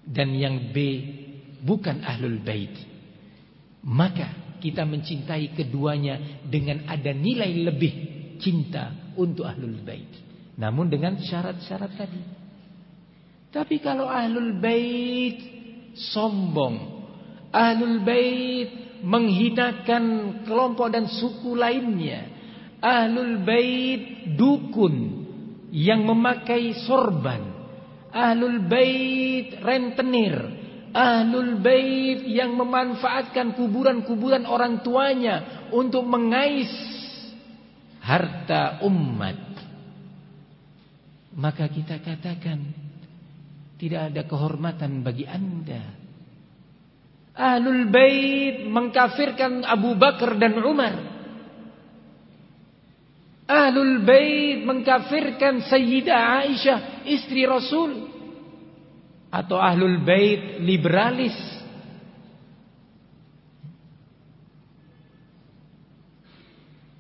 dan yang B bukan Ahlul Bait maka kita mencintai keduanya dengan ada nilai lebih cinta untuk Ahlul Bait. Namun dengan syarat-syarat tadi Tapi kalau ahlul bait sombong, ahlul bait menghinakan kelompok dan suku lainnya, ahlul bait dukun yang memakai sorban, ahlul bait rentenir, ahlul bait yang memanfaatkan kuburan-kuburan orang tuanya untuk mengais harta umat. Maka kita katakan tidak ada kehormatan bagi anda. Ahlul Bait mengkafirkan Abu Bakar dan Umar. Ahlul Bait mengkafirkan Sayyidah Aisyah, istri Rasul. Atau Ahlul Bait liberalis.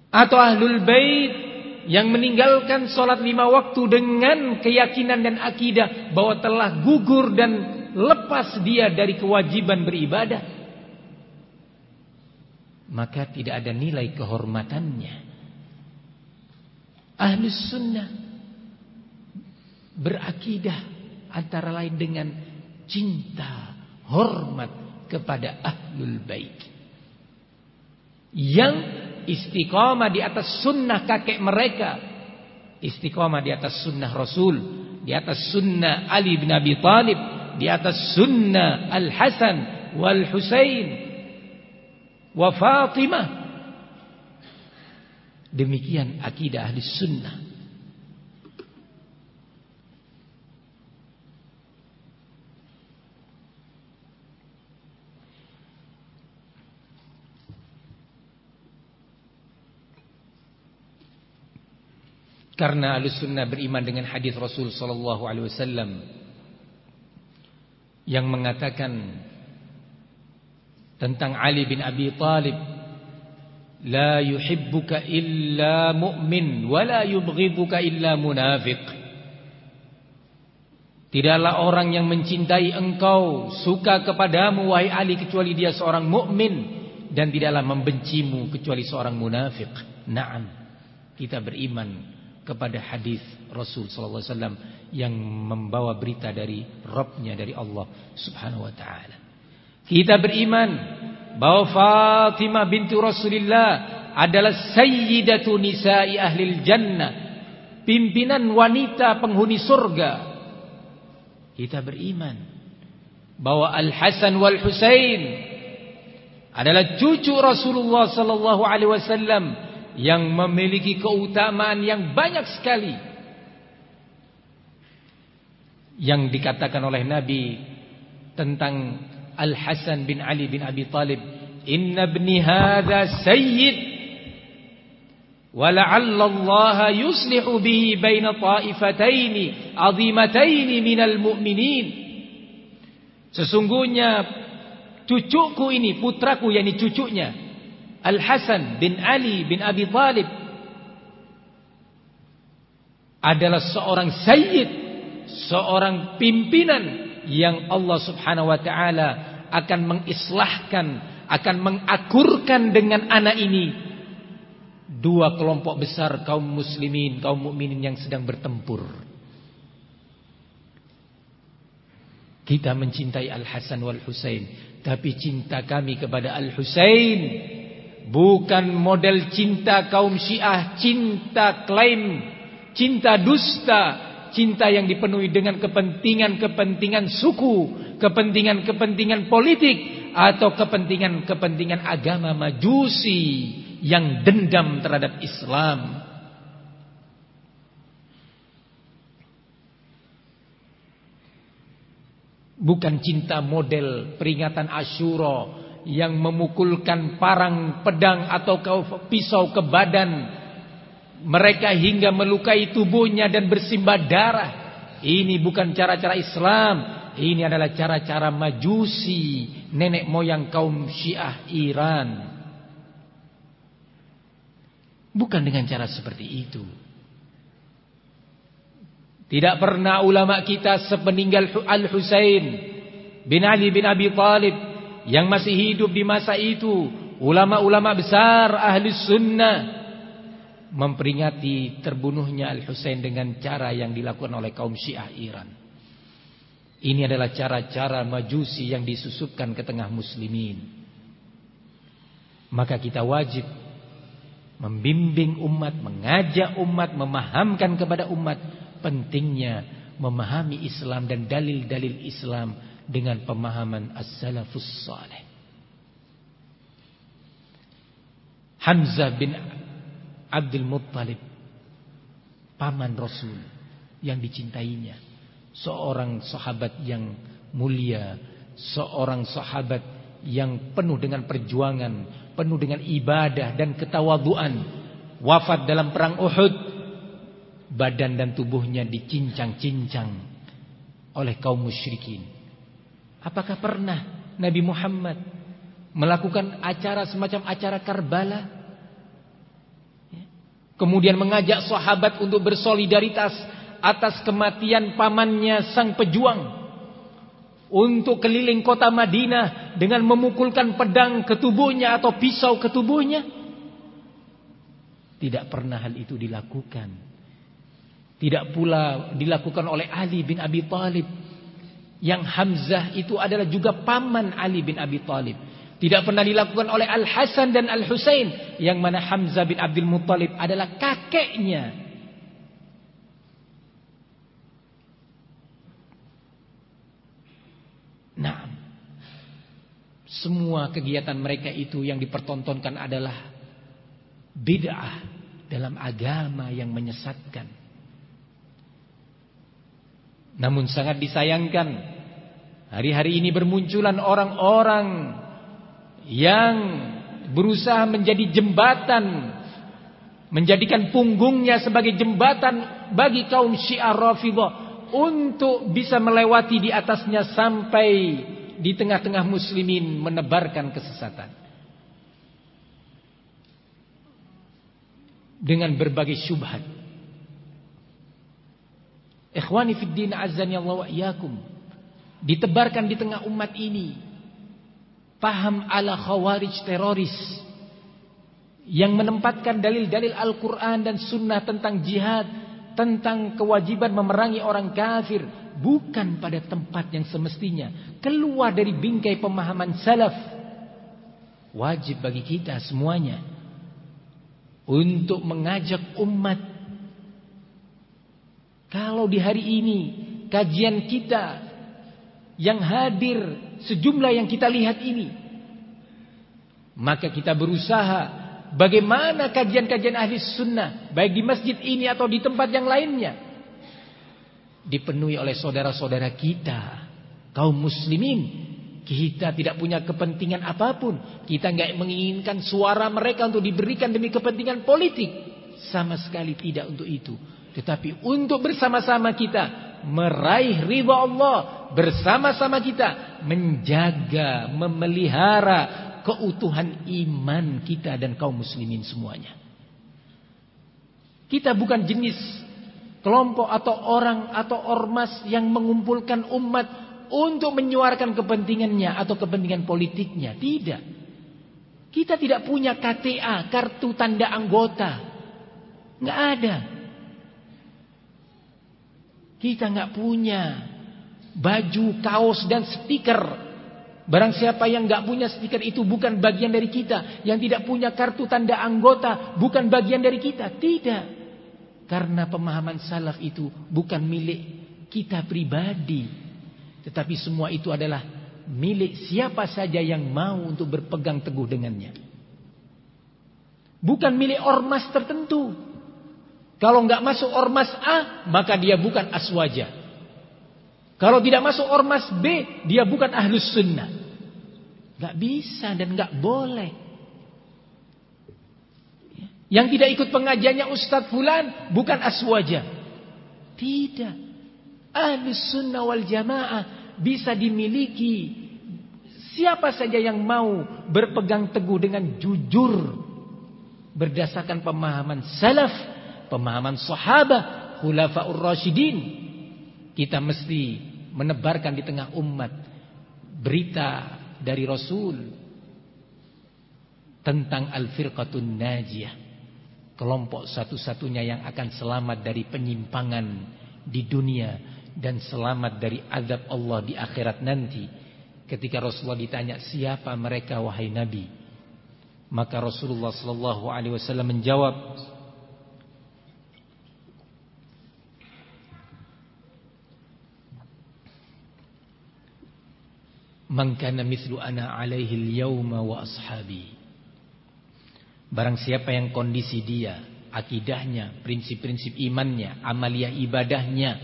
Atau Ahlul Bait yang meninggalkan sholat lima waktu dengan keyakinan dan akidah bahwa telah gugur dan lepas dia dari kewajiban beribadah, maka tidak ada nilai kehormatannya. Ahlus sunnah berakidah antara lain dengan cinta, hormat kepada ahlul bait. Yang istiqamah di atas sunnah kakek mereka, istiqamah di atas sunnah Rasul, di atas sunnah Ali bin Abi Talib, di atas sunnah Al Hasan wal Husain wa Fatimah. Demikian akidah ahli sunnah. Karena Ahlussunnah beriman dengan hadis Rasul sallallahu alaihi wasallam yang mengatakan tentang Ali bin Abi Talib la yuhibbuka illa mu'min wa la illa munafiq Tidaklah orang yang mencintai engkau suka kepadamu wahai Ali kecuali dia seorang mukmin dan tidaklah membencimu kecuali seorang munafik. Naam. Kita beriman kepada hadis Rasul sallallahu alaihi wasallam yang membawa berita dari Rabbnya dari Allah Subhanahu wa taala. Kita beriman bahwa Fatimah binti Rasulullah adalah sayyidatu nisa'i ahli jannah, pimpinan wanita penghuni surga. Kita beriman bahwa Al Hasan wal Husain adalah cucu Rasulullah sallallahu alaihi wasallam yang memiliki keutamaan yang banyak sekali yang dikatakan oleh Nabi tentang Al Hasan bin Ali bin Abi Talib inna ibni hadha sayyid ولعل الله يصلح به بين طائفتين عظيمتين من المؤمنين Sesungguhnya cucuku ini putraku yakni cucunya Al-Hasan bin Ali bin Abi Talib adalah seorang sayyid, seorang pimpinan yang Allah Subhanahu wa taala akan mengislahkan, akan mengakurkan dengan anak ini dua kelompok besar kaum muslimin, kaum mukminin yang sedang bertempur. Kita mencintai Al-Hasan wal Husain, tapi cinta kami kepada Al-Husain Bukan model cinta kaum syiah Cinta klaim Cinta dusta Cinta yang dipenuhi dengan kepentingan-kepentingan suku Kepentingan-kepentingan politik Atau kepentingan-kepentingan agama majusi Yang dendam terhadap Islam. Bukan cinta model peringatan Ashura yang memukulkan parang pedang atau pisau ke badan mereka hingga melukai tubuhnya dan bersimbah darah. Ini bukan cara-cara Islam, ini adalah cara-cara majusi nenek moyang kaum Syiah Iran. Bukan dengan cara seperti itu. Tidak pernah ulama kita sepeninggal Al-Husain bin Ali bin Abi Talib yang masih hidup di masa itu, ulama-ulama besar ahli sunnah memperingati terbunuhnya Al-Husain dengan cara yang dilakukan oleh kaum Syiah Iran. Ini adalah cara-cara majusi yang disusupkan ke tengah muslimin. Maka kita wajib membimbing umat, mengajak umat, memahamkan kepada umat pentingnya memahami Islam dan dalil-dalil Islam dengan pemahaman as-salafus. Hamzah bin Abdul Muttalib paman Rasul yang dicintainya seorang sahabat yang mulia, seorang sahabat yang penuh dengan perjuangan, penuh dengan ibadah dan ketawaduan, wafat dalam perang Uhud, badan dan tubuhnya dicincang-cincang oleh kaum musyrikin. Apakah pernah Nabi Muhammad melakukan acara semacam acara Karbala? Ya. Kemudian mengajak sahabat untuk bersolidaritas atas kematian pamannya sang pejuang untuk keliling kota Madinah dengan memukulkan pedang ke tubuhnya atau pisau ke tubuhnya tidak pernah hal itu dilakukan tidak pula dilakukan oleh Ali bin Abi Thalib yang Hamzah itu adalah juga paman Ali bin Abi Thalib. Tidak pernah dilakukan oleh Al Hasan dan Al Husain yang mana Hamzah bin Abdul Muttalib adalah kakeknya. Nah, semua kegiatan mereka itu yang dipertontonkan adalah bid'ah dalam agama yang menyesatkan. Namun sangat disayangkan hari-hari ini bermunculan orang-orang yang berusaha menjadi jembatan menjadikan punggungnya sebagai jembatan bagi kaum Syiah Rafidhah untuk bisa melewati di atasnya sampai di tengah-tengah muslimin menebarkan kesesatan. Dengan berbagai syubhat. Ikhwani fid din Allah wa. Ditebarkan di tengah umat ini paham ala khawarij teroris yang menempatkan dalil-dalil Al-Qur'an dan sunnah tentang jihad tentang kewajiban memerangi orang kafir bukan pada tempat yang semestinya. Keluar dari bingkai pemahaman salaf wajib bagi kita semuanya untuk mengajak umat. Kalau di hari ini kajian kita yang hadir sejumlah yang kita lihat ini. Maka kita berusaha Bagaimana kajian-kajian ahli sunnah Baik di masjid ini atau di tempat yang lainnya Dipenuhi oleh saudara-saudara kita Kaum muslimin. Kita tidak punya kepentingan apa pun. Kita nggak menginginkan suara mereka Untuk diberikan demi kepentingan politik. Sama sekali tidak untuk itu Tetapi untuk bersama-sama kita Meraih ridha Allah Bersama-sama kita Menjaga, memelihara keutuhan iman kita dan kaum muslimin semuanya. Kita bukan jenis kelompok atau orang atau ormas yang mengumpulkan umat untuk menyuarakan kepentingannya atau kepentingan politiknya. Tidak. Kita tidak punya KTA, kartu tanda anggota. Nggak ada. Kita nggak punya baju, kaos dan stiker Barang siapa yang nggak punya stiker itu bukan bagian dari kita. Yang tidak punya kartu tanda anggota bukan bagian dari kita. Tidak. Karena pemahaman salaf itu bukan milik kita pribadi. Tetapi semua itu adalah milik siapa saja yang mau untuk berpegang teguh dengannya. Bukan milik ormas tertentu. Kalau nggak masuk ormas A, maka dia bukan aswaja. Kalau tidak masuk ormas B, dia bukan ahlus sunnah. Gak bisa dan gak boleh. Yang tidak ikut pengajiannya Ustadz Fulan, bukan aswaja. Tidak. Ahlus sunnah wal jamaah bisa dimiliki siapa saja yang mau berpegang teguh dengan jujur. Berdasarkan pemahaman salaf, pemahaman sahabat, khulafaur rasyidin. Kita mesti menebarkan di tengah umat berita dari Rasul tentang al-firqatun najiyah kelompok satu-satunya yang akan selamat dari penyimpangan di dunia dan selamat dari azab Allah di akhirat nanti. Ketika Rasulullah ditanya, "Siapa mereka wahai Nabi?" Maka Rasulullah sallallahu alaihi wasallam menjawab, Man mislu ana alaihi al-yawma wa ashabi. Barang siapa yang kondisi dia, akidahnya, prinsip-prinsip imannya, amalia ibadahnya,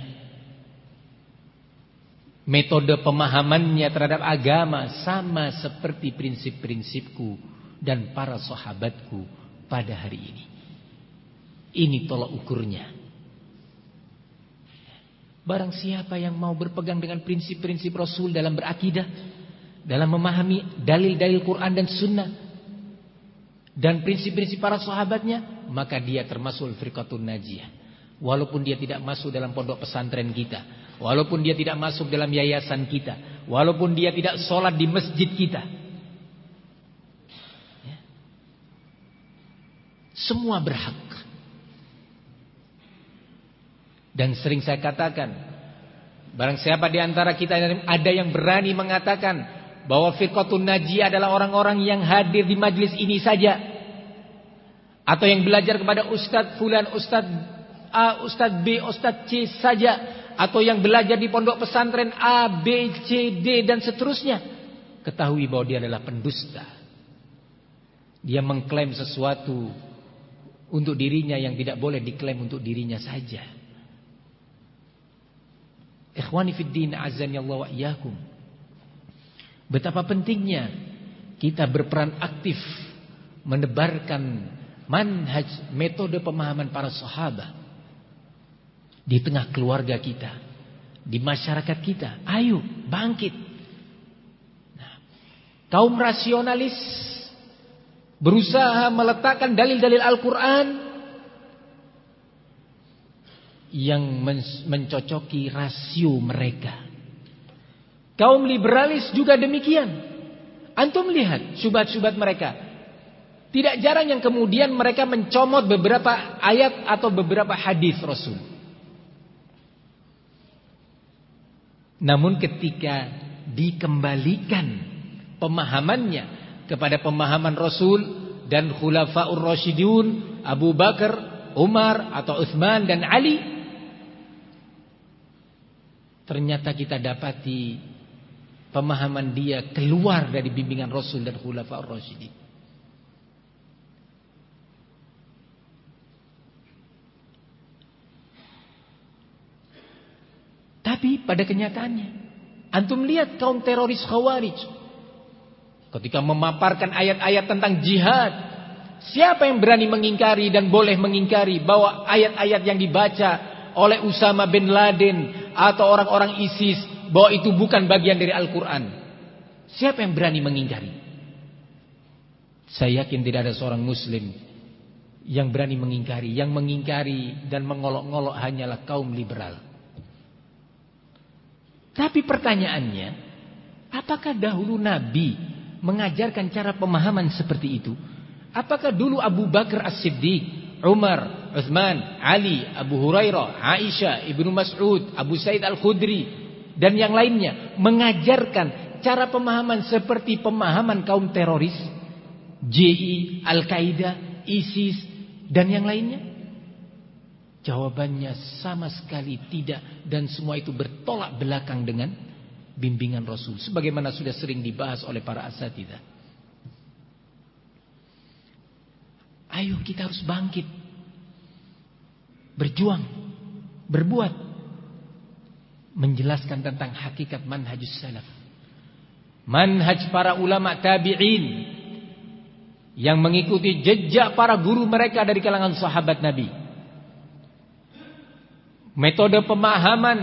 metode pemahamannya terhadap agama sama seperti prinsip-prinsipku dan para sahabatku pada hari ini. Ini tolak ukurnya. Barang siapa yang mau berpegang dengan prinsip-prinsip Rasul dalam berakidah, dalam memahami dalil-dalil Quran dan Sunnah dan prinsip-prinsip para sahabatnya, maka dia termasuk firqatun najiyah. Walaupun dia tidak masuk dalam pondok pesantren kita, walaupun dia tidak masuk dalam yayasan kita, walaupun dia tidak sholat di masjid kita. Ya. Semua berhak. Dan sering saya katakan, barang siapa di antara kita ada yang berani mengatakan bahwa firqatun najiyah adalah orang-orang yang hadir di majlis ini saja. Atau yang belajar kepada ustadz fulan, ustadz A, ustadz B, ustadz C saja. Atau yang belajar di pondok pesantren A, B, C, D dan seterusnya. Ketahui bahwa dia adalah pendusta. Dia mengklaim sesuatu untuk dirinya yang tidak boleh diklaim untuk dirinya saja. Ikhwani fid din azan wa iyyakum Betapa pentingnya kita berperan aktif menebarkan manhaj metode pemahaman para sahabat di tengah keluarga kita, di masyarakat kita. Ayo bangkit. Nah, kaum rasionalis berusaha meletakkan dalil-dalil Al-Quran yang mencocoki rasio mereka. Kaum liberalis juga demikian. Antum lihat syubhat-syubhat mereka. Tidak jarang yang kemudian mereka mencomot beberapa ayat atau beberapa hadis Rasul. Namun ketika dikembalikan pemahamannya kepada pemahaman Rasul dan khulafaur rasyidun Abu Bakar, Umar atau Uthman dan Ali ternyata kita dapati pemahaman dia keluar dari bimbingan Rasul dan Khulafaur Rasyidin. Tapi pada kenyataannya antum lihat kaum teroris Khawarij ketika memaparkan ayat-ayat tentang jihad, siapa yang berani mengingkari dan boleh mengingkari bahwa ayat-ayat yang dibaca oleh Usama bin Laden atau orang-orang ISIS bahwa itu bukan bagian dari Al-Quran. Siapa yang berani mengingkari? Saya yakin tidak ada seorang muslim yang berani mengingkari. Yang mengingkari dan mengolok-ngolok hanyalah kaum liberal. Tapi pertanyaannya, apakah dahulu Nabi mengajarkan cara pemahaman seperti itu? Apakah dulu Abu Bakar As-Siddiq, Umar, Uthman, Ali, Abu Hurairah, Aisyah, Ibnu Mas'ud, Abu Said Al-Khudri dan yang lainnya mengajarkan cara pemahaman seperti pemahaman kaum teroris, JI, Al-Qaeda, ISIS dan yang lainnya? Jawabannya sama sekali tidak dan semua itu bertolak belakang dengan bimbingan Rasul sebagaimana sudah sering dibahas oleh para asatidah. Ayo kita harus bangkit. Berjuang, berbuat menjelaskan tentang hakikat manhajus salaf. Manhaj para ulama tabi'in yang mengikuti jejak para guru mereka dari kalangan sahabat Nabi. Metode pemahaman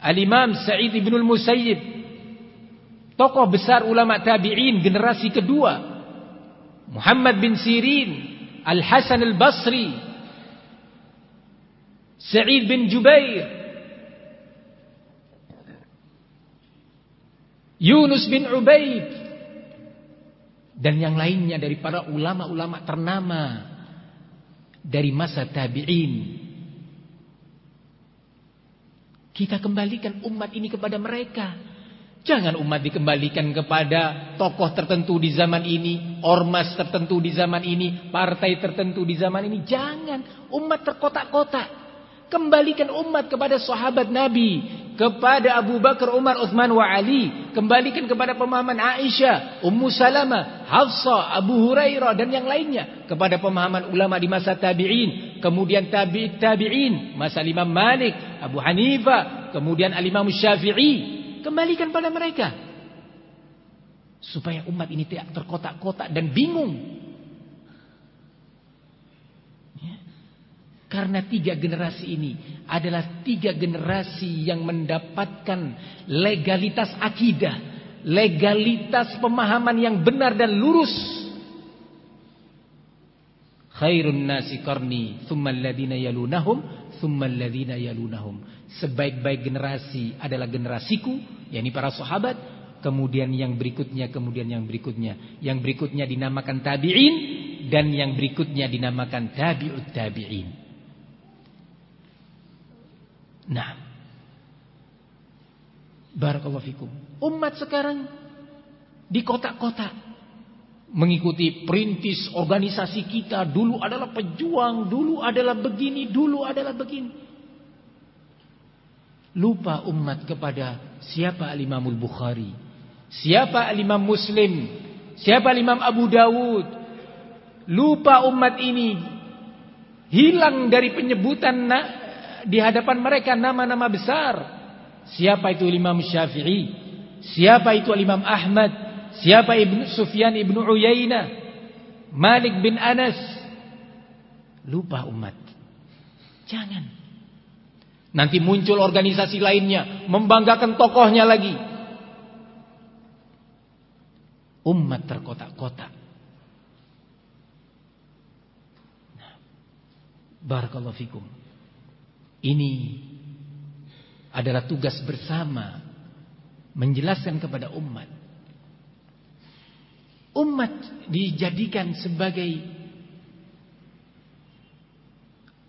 Al-Imam Sa'id ibn al-Musayyib Tokoh besar ulama tabi'in generasi kedua Muhammad bin Sirin Al-Hasan al-Basri Sa'id bin Jubair Yunus bin Ubaid dan yang lainnya dari para ulama-ulama ternama dari masa tabi'in Kita kembalikan umat ini kepada mereka. Jangan umat dikembalikan kepada tokoh tertentu di zaman ini, ormas tertentu di zaman ini, partai tertentu di zaman ini. Jangan umat terkotak-kotak. Kembalikan umat kepada sahabat Nabi, kepada Abu Bakar, Umar, Uthman wa Ali. Kembalikan kepada pemahaman Aisyah, Ummu Salama, Hafsah, Abu Hurairah dan yang lainnya. Kepada pemahaman ulama di masa tabi'in. Kemudian tabi'in, tabi'in masa Imam Malik, Abu Hanifah, kemudian Al-Imam Syafi'i. Kembalikan pada mereka. Supaya umat ini tidak terkotak-kotak dan bingung. Karena tiga generasi ini adalah tiga generasi yang mendapatkan legalitas akidah, legalitas pemahaman yang benar dan lurus. Khairun nasi qarni, thumma alladhina yalunahum, thumma alladhina yalunahum. Sebaik-baik generasi adalah generasiku, yakni para sahabat, kemudian yang berikutnya, kemudian yang berikutnya. Yang berikutnya dinamakan tabi'in dan yang berikutnya dinamakan tabi'ut tabi'in. Nah. Barakallahu fikum. Umat sekarang di kota-kota mengikuti perintis organisasi kita dulu adalah pejuang, dulu adalah begini, dulu adalah begini. Lupa umat kepada siapa Al-Imamul Bukhari, siapa Al-Imam Muslim, siapa Al-Imam Abu Dawud. Lupa umat ini hilang dari penyebutan di hadapan mereka nama-nama besar. Siapa itu Imam Syafi'i? Siapa itu Imam Ahmad? Siapa Ibn Sufyan Ibn Uyainah? Malik bin Anas? Lupa umat. Jangan. Nanti muncul organisasi lainnya membanggakan tokohnya lagi. Umat terkotak-kotak. Nah, barakallahu fikum. Ini adalah tugas bersama menjelaskan kepada umat. Umat dijadikan sebagai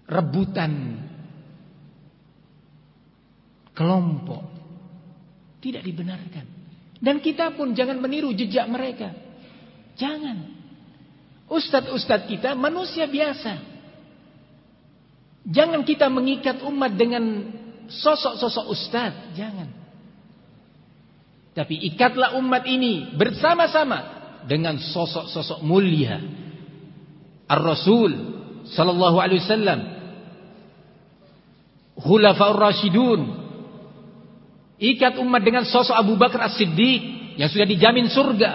rebutan kelompok. Tidak dibenarkan. Dan kita pun jangan meniru jejak mereka. Jangan. Ustadz-ustadz kita manusia biasa. Jangan kita mengikat umat dengan sosok-sosok ustaz, jangan. Tapi ikatlah umat ini bersama-sama dengan sosok-sosok mulia. Ar-Rasul sallallahu alaihi wasallam. Khulafaur Rasyidun. Ikat umat dengan sosok Abu Bakar As-Siddiq yang sudah dijamin surga.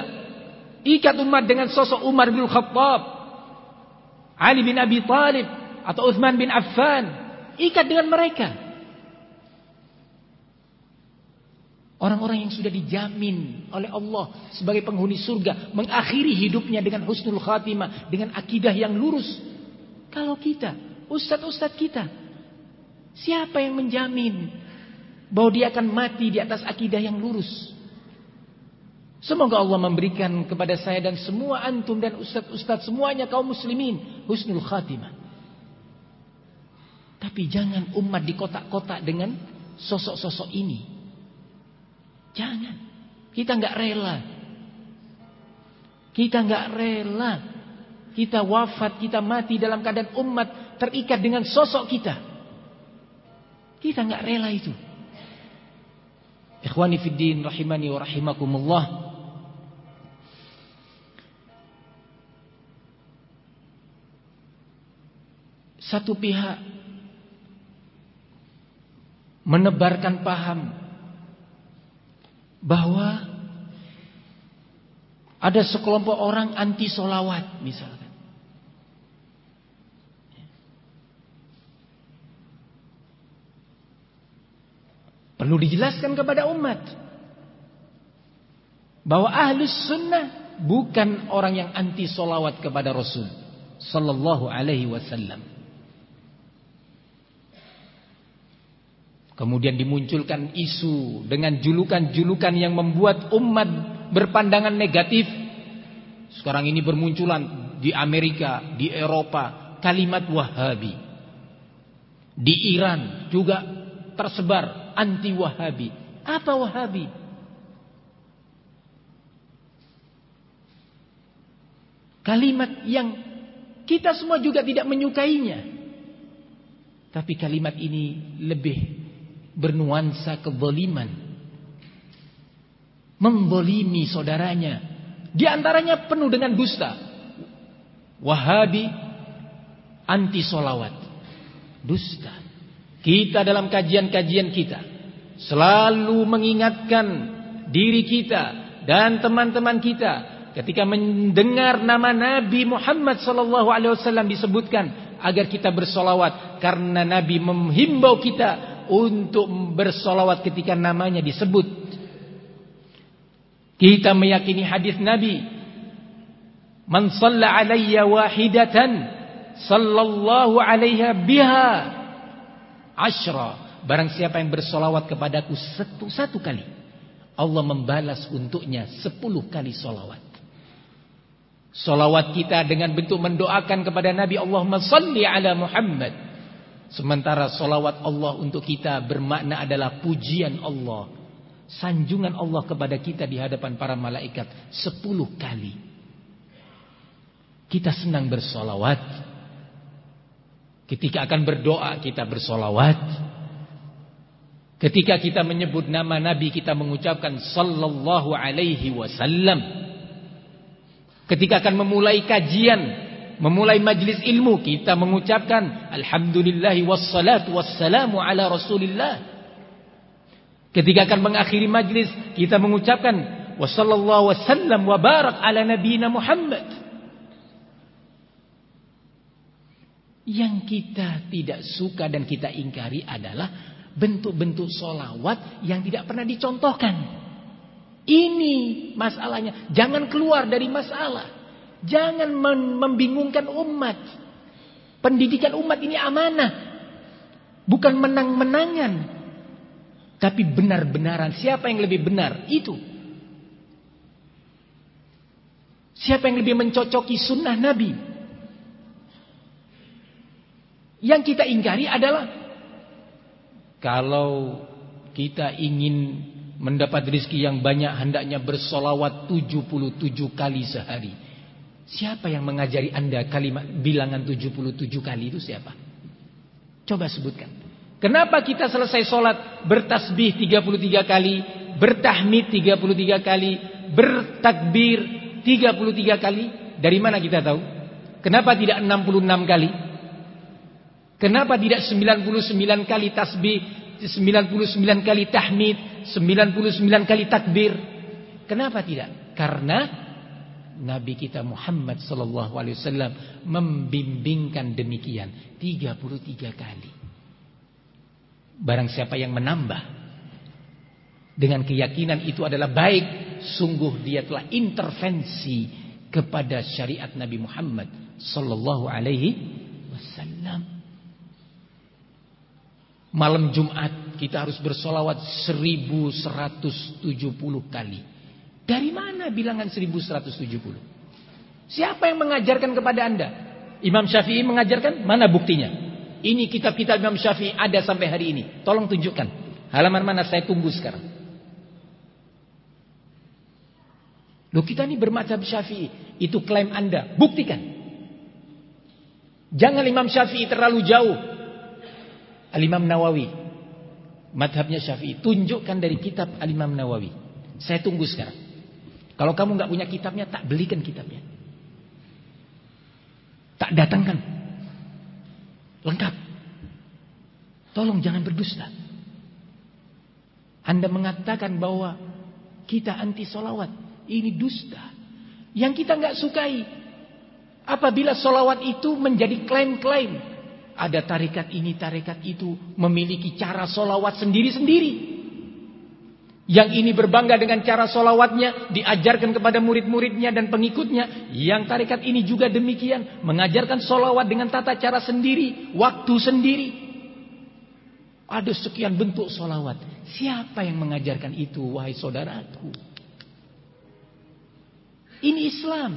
Ikat umat dengan sosok Umar bin Khattab. Ali bin Abi Thalib atau Uthman bin Affan, ikat dengan mereka. Orang-orang yang sudah dijamin oleh Allah sebagai penghuni surga mengakhiri hidupnya dengan husnul khatimah, dengan akidah yang lurus. Kalau kita, ustadz-ustadz kita, siapa yang menjamin bahwa dia akan mati di atas akidah yang lurus? Semoga Allah memberikan kepada saya dan semua antum dan ustadz-ustadz semuanya kaum muslimin husnul khatimah. Tapi jangan umat di kotak-kotak dengan sosok-sosok ini. Jangan. Kita nggak rela. Kita nggak rela. Kita wafat, kita mati dalam keadaan umat terikat dengan sosok kita. Kita nggak rela itu. Ikhwani fiddin rahimani wa rahimakumullah. Satu pihak menebarkan paham bahwa ada sekelompok orang anti solawat misalkan. Perlu dijelaskan kepada umat bahwa ahlus sunnah bukan orang yang anti solawat kepada Rasul sallallahu alaihi wasallam. Kemudian dimunculkan isu dengan julukan-julukan yang membuat umat berpandangan negatif. Sekarang ini bermunculan di Amerika, di Eropa, kalimat Wahabi. Di Iran juga tersebar anti Wahabi. Apa Wahabi? Kalimat yang kita semua juga tidak menyukainya. Tapi kalimat ini lebih bernuansa kezaliman. Membolimi saudaranya. Di antaranya penuh dengan dusta. Wahabi anti solawat. Dusta. Kita dalam kajian-kajian kita selalu mengingatkan diri kita dan teman-teman kita ketika mendengar nama Nabi Muhammad wasallam disebutkan agar kita bersolawat karena Nabi menghimbau kita untuk bersolawat ketika namanya disebut. Kita meyakini hadis Nabi, "Man shalla alayya wahidatan, sallallahu alaiha biha ashra." Barang siapa yang bersolawat kepadaku satu, satu kali, Allah membalas untuknya sepuluh kali solawat. Solawat kita dengan bentuk mendoakan kepada Nabi Allahumma salli ala Muhammad. Sementara solawat Allah untuk kita bermakna adalah pujian Allah. Sanjungan Allah kepada kita di hadapan para malaikat sepuluh kali. Kita senang bersolawat. Ketika akan berdoa kita bersolawat. Ketika kita menyebut nama Nabi kita mengucapkan sallallahu alaihi wasallam. Ketika akan memulai kajian, memulai majlis ilmu, kita mengucapkan alhamdulillahi wassalatu wassalamu ala Rasulillah. Ketika akan mengakhiri majlis, kita mengucapkan wasallallahu wasallam wa barak ala nabiyina Muhammad. Yang kita tidak suka dan kita ingkari adalah bentuk-bentuk solawat yang tidak pernah dicontohkan. Ini masalahnya. Jangan keluar dari masalah. Jangan membingungkan umat. Pendidikan umat ini amanah. Bukan menang-menangan. Tapi benar-benaran. Siapa yang lebih benar? Itu. Siapa yang lebih mencocoki sunnah Nabi? Yang kita ingkari adalah kalau kita ingin mendapat rizki yang banyak hendaknya bersolawat 77 kali sehari. Siapa yang mengajari anda kalimat bilangan 77 kali itu siapa? Coba sebutkan. Kenapa kita selesai sholat bertasbih 33 kali, bertahmid 33 kali, bertakbir 33 kali? Dari mana kita tahu? Kenapa tidak 66 kali? Kenapa tidak 99 kali tasbih, 99 kali tahmid, 99 kali takbir. Kenapa tidak? Karena Nabi kita Muhammad sallallahu alaihi wasallam membimbingkan demikian 33 kali. Barang siapa yang menambah dengan keyakinan itu adalah baik, sungguh dia telah intervensi kepada syariat Nabi Muhammad sallallahu alaihi wasallam. Malam Jumat kita harus bersolawat 1170 kali. Dari mana bilangan 1170? Siapa yang mengajarkan kepada anda? Imam Syafi'i mengajarkan? Mana buktinya? Ini kitab-kitab Imam Syafi'i ada sampai hari ini. Tolong tunjukkan. Halaman mana saya tunggu sekarang. Loh kita ini bermacam Syafi'i. Itu klaim anda. Buktikan. Jangan Imam Syafi'i terlalu jauh. Al-Imam Nawawi. Madhabnya Syafi'i. Tunjukkan dari kitab Al-Imam Nawawi. Saya tunggu sekarang. Kalau kamu nggak punya kitabnya, tak belikan kitabnya. Tak datangkan. Lengkap. Tolong jangan berdusta. Anda mengatakan bahwa kita anti solawat. Ini dusta. Yang kita nggak sukai. Apabila solawat itu menjadi klaim-klaim ada tarikat ini, tarikat itu memiliki cara solawat sendiri-sendiri. Yang ini berbangga dengan cara solawatnya, diajarkan kepada murid-muridnya dan pengikutnya. Yang tarikat ini juga demikian, mengajarkan solawat dengan tata cara sendiri, waktu sendiri. Ada sekian bentuk solawat. Siapa yang mengajarkan itu, wahai saudaraku? Ini Islam.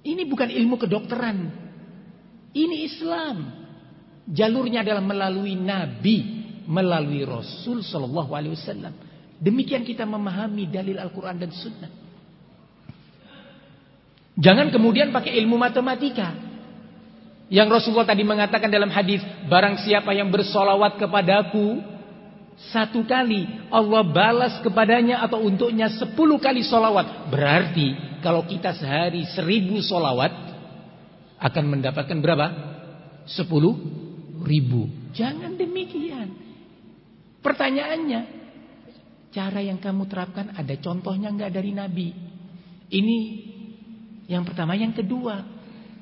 Ini bukan ilmu kedokteran. Ini Islam. Jalurnya adalah melalui Nabi melalui Rasul Shallallahu Alaihi Wasallam. Demikian kita memahami dalil Al-Quran dan Sunnah. Jangan kemudian pakai ilmu matematika. Yang Rasulullah tadi mengatakan dalam hadis, barang siapa yang bersolawat kepadaku satu kali, Allah balas kepadanya atau untuknya sepuluh kali solawat. Berarti kalau kita sehari seribu solawat akan mendapatkan berapa? Sepuluh ribu. Jangan demikian. Pertanyaannya, cara yang kamu terapkan ada contohnya enggak dari Nabi? Ini yang pertama. Yang kedua,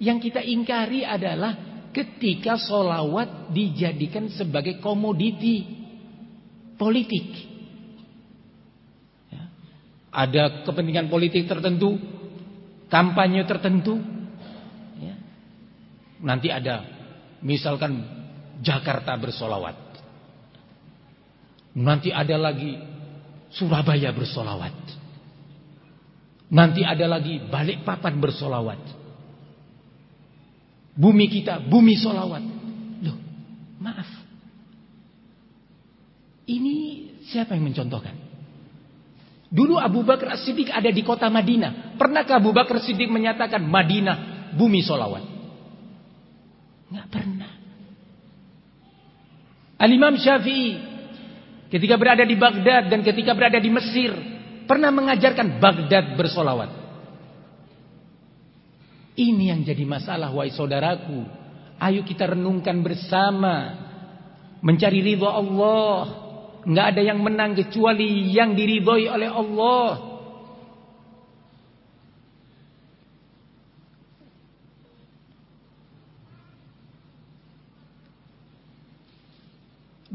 yang kita ingkari adalah ketika solawat dijadikan sebagai komoditi politik. Ya. Ada kepentingan politik tertentu, kampanye tertentu. Ya. Nanti ada, misalkan Jakarta bersolawat. Nanti ada lagi Surabaya bersolawat. Nanti ada lagi Balikpapan bersolawat. Bumi kita, bumi solawat. Loh, maaf. Ini siapa yang mencontohkan? Dulu Abu Bakar As-Siddiq ada di kota Madinah. Pernahkah Abu Bakar As-Siddiq menyatakan Madinah bumi solawat? Nggak pernah. Al-Imam Syafi'i ketika berada di Baghdad dan ketika berada di Mesir pernah mengajarkan Baghdad bersolawat. Ini yang jadi masalah wahai saudaraku. Ayo kita renungkan bersama mencari ridho Allah. Enggak ada yang menang kecuali yang diridhoi oleh Allah.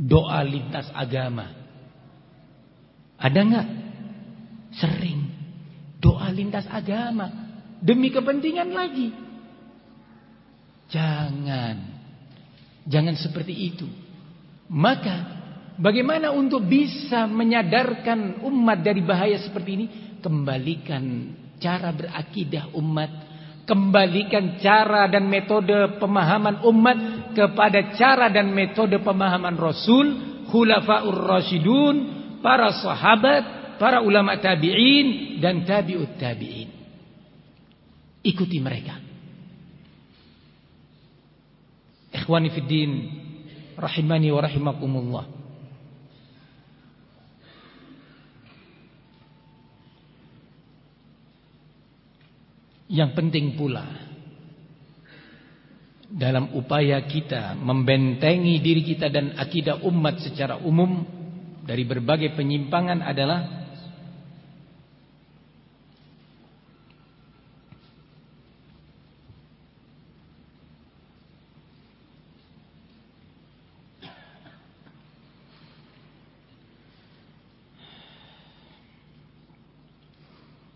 Doa lintas agama. Ada enggak? Sering. Doa lintas agama demi kepentingan lagi. Jangan. Jangan seperti itu. Maka bagaimana untuk bisa menyadarkan umat dari bahaya seperti ini? Kembalikan cara berakidah umat, kembalikan cara dan metode pemahaman umat kepada cara dan metode pemahaman Rasul, khulafaur rasyidun, para sahabat, para ulama tabi'in dan tabi'ut tabi'in. Ikuti mereka. Ikhwani fiddin rahimani wa rahimakumullah. Yang penting pula dalam upaya kita membentengi diri kita dan akidah umat secara umum dari berbagai penyimpangan adalah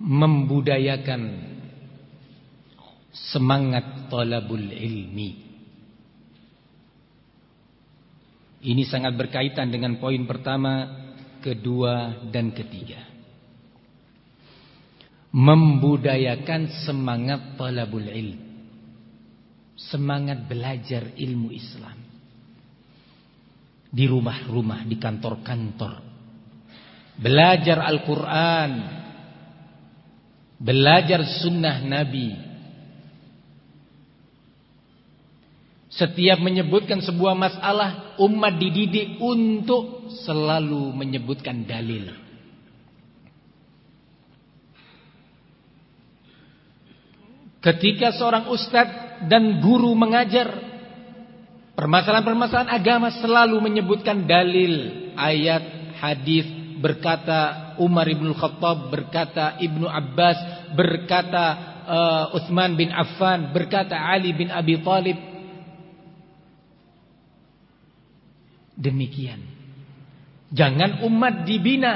membudayakan semangat talabul ilmi. Ini sangat berkaitan dengan poin pertama, kedua dan ketiga. Membudayakan semangat talabul ilmi. Semangat belajar ilmu Islam. Di rumah-rumah, di kantor-kantor. Belajar Al-Quran Belajar sunnah Nabi Setiap menyebutkan sebuah masalah Umat dididik untuk selalu menyebutkan dalil Ketika seorang ustadz dan guru mengajar Permasalahan-permasalahan agama selalu menyebutkan dalil Ayat, hadis berkata Umar ibn Khattab, berkata Ibnu Abbas, berkata uh, Uthman bin Affan, berkata Ali bin Abi Talib. Demikian. Jangan umat dibina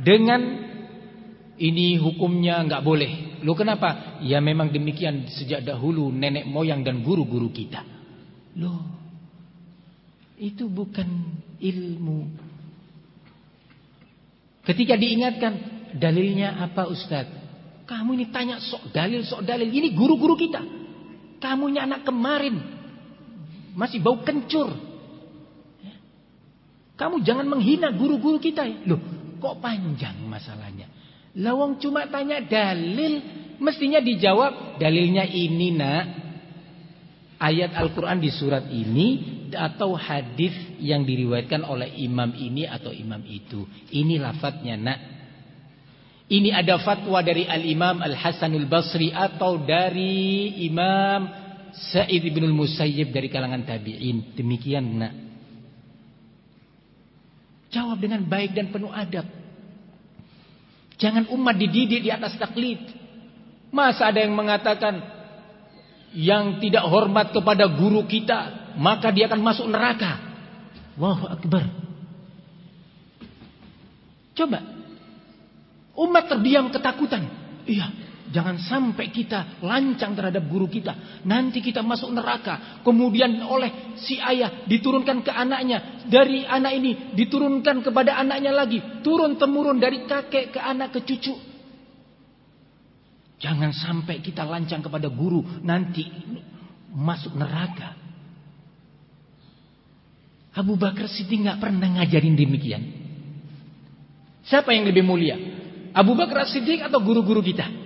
dengan ini hukumnya nggak boleh. Lo kenapa? Ya memang demikian sejak dahulu nenek moyang dan guru-guru kita. Loh, itu bukan ilmu Ketika diingatkan, dalilnya apa Ustaz? Kamu ini tanya sok dalil, sok dalil. Ini guru-guru kita. Kamu ini anak kemarin. Masih bau kencur. Kamu jangan menghina guru-guru kita. Loh, kok panjang masalahnya? Lawang cuma tanya dalil, mestinya dijawab dalilnya ini nak. Ayat Al-Quran di surat ini atau hadis yang diriwayatkan oleh imam ini atau imam itu. Ini lafadznya nak. Ini ada fatwa dari Al-Imam Al-Hasanul Basri atau dari Imam Sa'id bin Musayyib dari kalangan tabi'in. Demikian nak. Jawab dengan baik dan penuh adab. Jangan umat dididik di atas taklid. Masa ada yang mengatakan yang tidak hormat kepada guru kita, maka dia akan masuk neraka. Allahu akbar. Coba. Umat terdiam ketakutan. Iya, Jangan sampai kita lancang terhadap guru kita. Nanti kita masuk neraka. Kemudian oleh si ayah diturunkan ke anaknya. Dari anak ini diturunkan kepada anaknya lagi. Turun temurun dari kakek ke anak ke cucu. Jangan sampai kita lancang kepada guru. Nanti masuk neraka. Abu Bakar Siddiq nggak pernah ngajarin demikian. Siapa yang lebih mulia? Abu Bakar Siddiq atau guru-guru kita?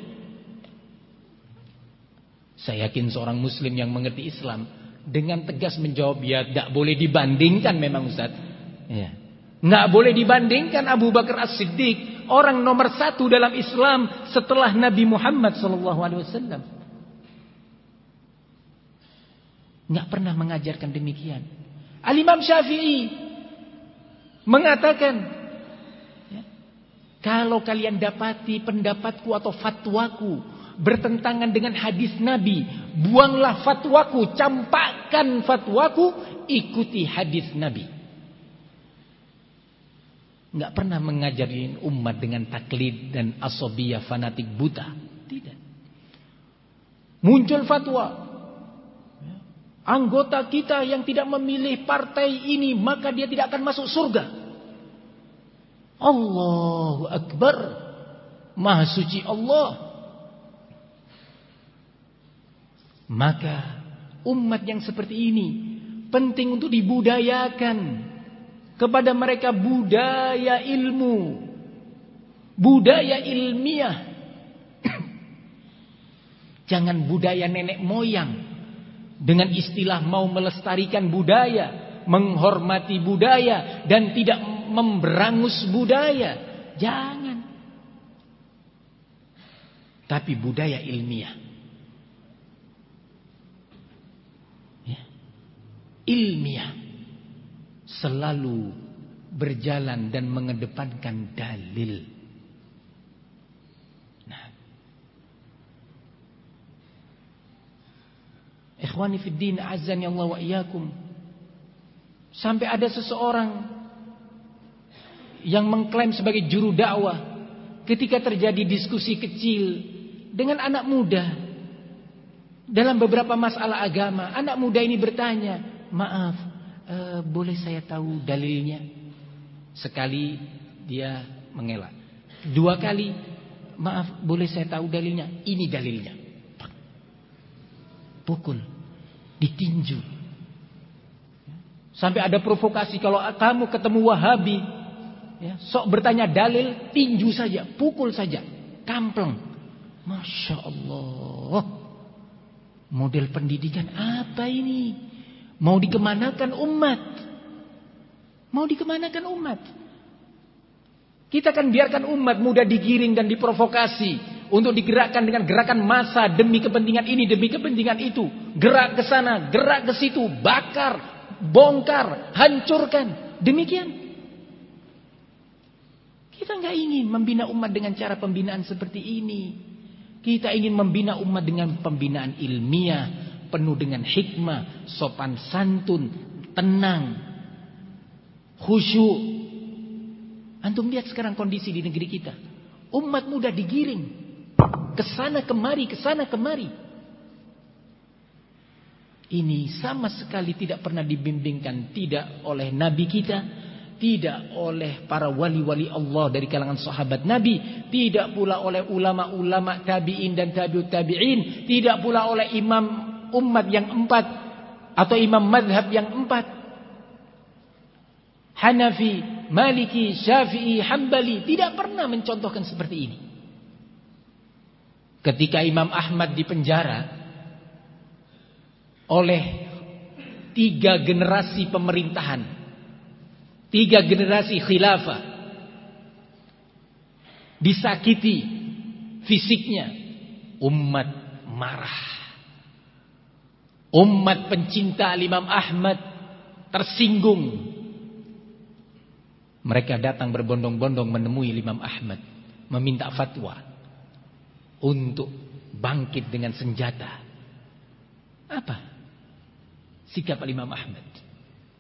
Saya yakin seorang muslim yang mengerti Islam dengan tegas menjawab ya tidak boleh dibandingkan memang Ustaz. Ya. Nggak boleh dibandingkan Abu Bakar As-Siddiq orang nomor satu dalam Islam setelah Nabi Muhammad SAW. Nggak pernah mengajarkan demikian. Al-Imam Syafi'i mengatakan ya, kalau kalian dapati pendapatku atau fatwaku bertentangan dengan hadis Nabi. Buanglah fatwaku, campakkan fatwaku, ikuti hadis Nabi. Enggak pernah mengajari umat dengan taklid dan asobiyah fanatik buta. Tidak. Muncul fatwa. Anggota kita yang tidak memilih partai ini maka dia tidak akan masuk surga. Allahu Akbar. Maha suci Allah. Maka umat yang seperti ini penting untuk dibudayakan kepada mereka budaya ilmu, budaya ilmiah. Jangan budaya nenek moyang dengan istilah mau melestarikan budaya, menghormati budaya dan tidak memberangus budaya. Jangan. Tapi budaya ilmiah. Ilmiah selalu berjalan dan mengedepankan dalil. Nah. Ikhwani fid din azan Allah wa iyyakum. Sampai ada seseorang yang mengklaim sebagai juru dakwah ketika terjadi diskusi kecil dengan anak muda dalam beberapa masalah agama, anak muda ini bertanya, maaf, uh, boleh saya tahu dalilnya? Sekali dia mengelak. Dua kali, maaf, boleh saya tahu dalilnya? Ini dalilnya. Pukul, ditinju. Sampai ada provokasi kalau kamu ketemu Wahabi, ya, sok bertanya dalil, tinju saja, pukul saja, kampleng. Masya Allah. Model pendidikan apa ini? Mau dikemanakan umat? Mau dikemanakan umat? Kita akan biarkan umat mudah digiring dan diprovokasi untuk digerakkan dengan gerakan massa demi kepentingan ini, demi kepentingan itu. Gerak ke sana, gerak ke situ, bakar, bongkar, hancurkan. Demikian. Kita nggak ingin membina umat dengan cara pembinaan seperti ini. Kita ingin membina umat dengan pembinaan ilmiah, penuh dengan hikmah, sopan santun, tenang, khusyuk. Antum lihat sekarang kondisi di negeri kita. Umat muda digiring ke sana kemari, ke sana kemari. Ini sama sekali tidak pernah dibimbingkan tidak oleh nabi kita, tidak oleh para wali-wali Allah dari kalangan sahabat Nabi, tidak pula oleh ulama-ulama tabi'in dan tabi'ut tabi'in, tidak pula oleh imam umat yang empat atau imam madhab yang empat. Hanafi, Maliki, Syafi'i, Hambali tidak pernah mencontohkan seperti ini. Ketika Imam Ahmad dipenjara oleh tiga generasi pemerintahan, tiga generasi khilafah, disakiti fisiknya, umat marah. Umat pencinta Imam Ahmad tersinggung. Mereka datang berbondong-bondong menemui Imam Ahmad. Meminta fatwa. Untuk bangkit dengan senjata. Apa? Sikap Imam Ahmad.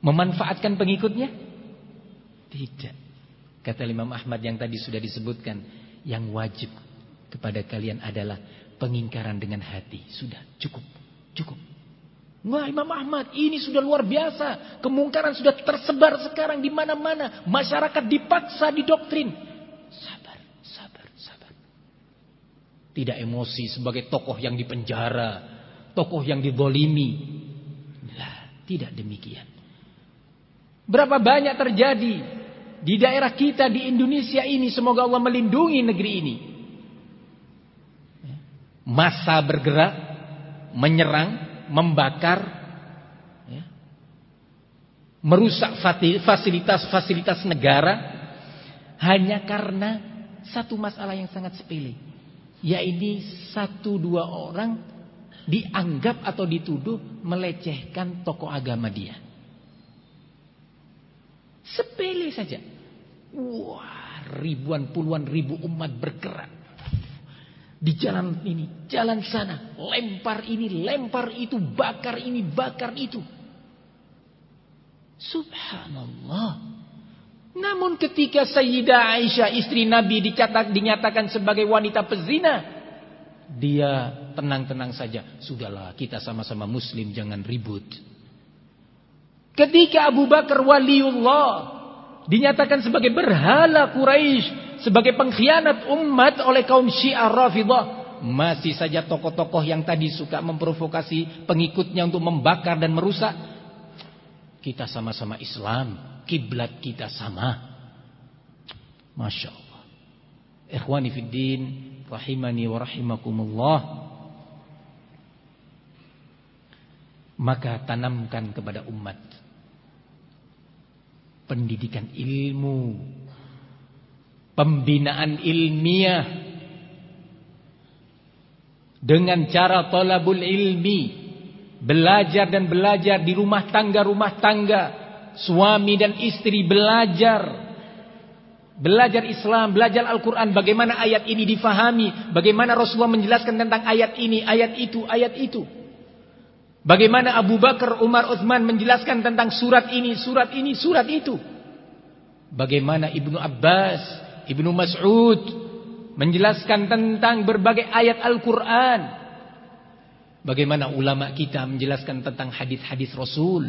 Memanfaatkan pengikutnya? Tidak. Kata Imam Ahmad yang tadi sudah disebutkan. Yang wajib kepada kalian adalah pengingkaran dengan hati. Sudah, cukup. Cukup. Wah Imam Ahmad ini sudah luar biasa. Kemungkaran sudah tersebar sekarang di mana-mana. Masyarakat dipaksa didoktrin. Sabar, sabar, sabar. Tidak emosi sebagai tokoh yang dipenjara. Tokoh yang didolimi. Lah, tidak demikian. Berapa banyak terjadi di daerah kita di Indonesia ini. Semoga Allah melindungi negeri ini. Masa bergerak, menyerang, membakar, ya, merusak fasilitas-fasilitas negara hanya karena satu masalah yang sangat sepele. Yaitu satu dua orang dianggap atau dituduh melecehkan tokoh agama dia. Sepele saja. Wah, ribuan puluhan ribu umat bergerak di jalan ini, jalan sana, lempar ini, lempar itu, bakar ini, bakar itu. Subhanallah. Namun ketika Sayyidah Aisyah istri Nabi dicatat dinyatakan sebagai wanita pezina, dia tenang-tenang saja. Sudahlah, kita sama-sama muslim, jangan ribut. Ketika Abu Bakar waliullah dinyatakan sebagai berhala Quraisy sebagai pengkhianat umat oleh kaum Syiah Rafidah. Masih saja tokoh-tokoh yang tadi suka memprovokasi pengikutnya untuk membakar dan merusak. Kita sama-sama Islam, kiblat kita sama. Masya Allah. Ikhwani fiddin, rahimani wa rahimakumullah. Maka tanamkan kepada umat pendidikan ilmu pembinaan ilmiah. Dengan cara talabul ilmi belajar dan belajar di rumah tangga-rumah tangga. Suami dan istri belajar. Belajar Islam, belajar Al-Quran. Bagaimana ayat ini difahami? Bagaimana Rasulullah menjelaskan tentang ayat ini, ayat itu, ayat itu? Bagaimana Abu Bakar, Umar, Uthman menjelaskan tentang surat ini, surat ini, surat itu? Bagaimana Ibnu Abbas Ibnu Mas'ud menjelaskan tentang berbagai ayat Al-Quran. Bagaimana ulama kita menjelaskan tentang hadis-hadis Rasul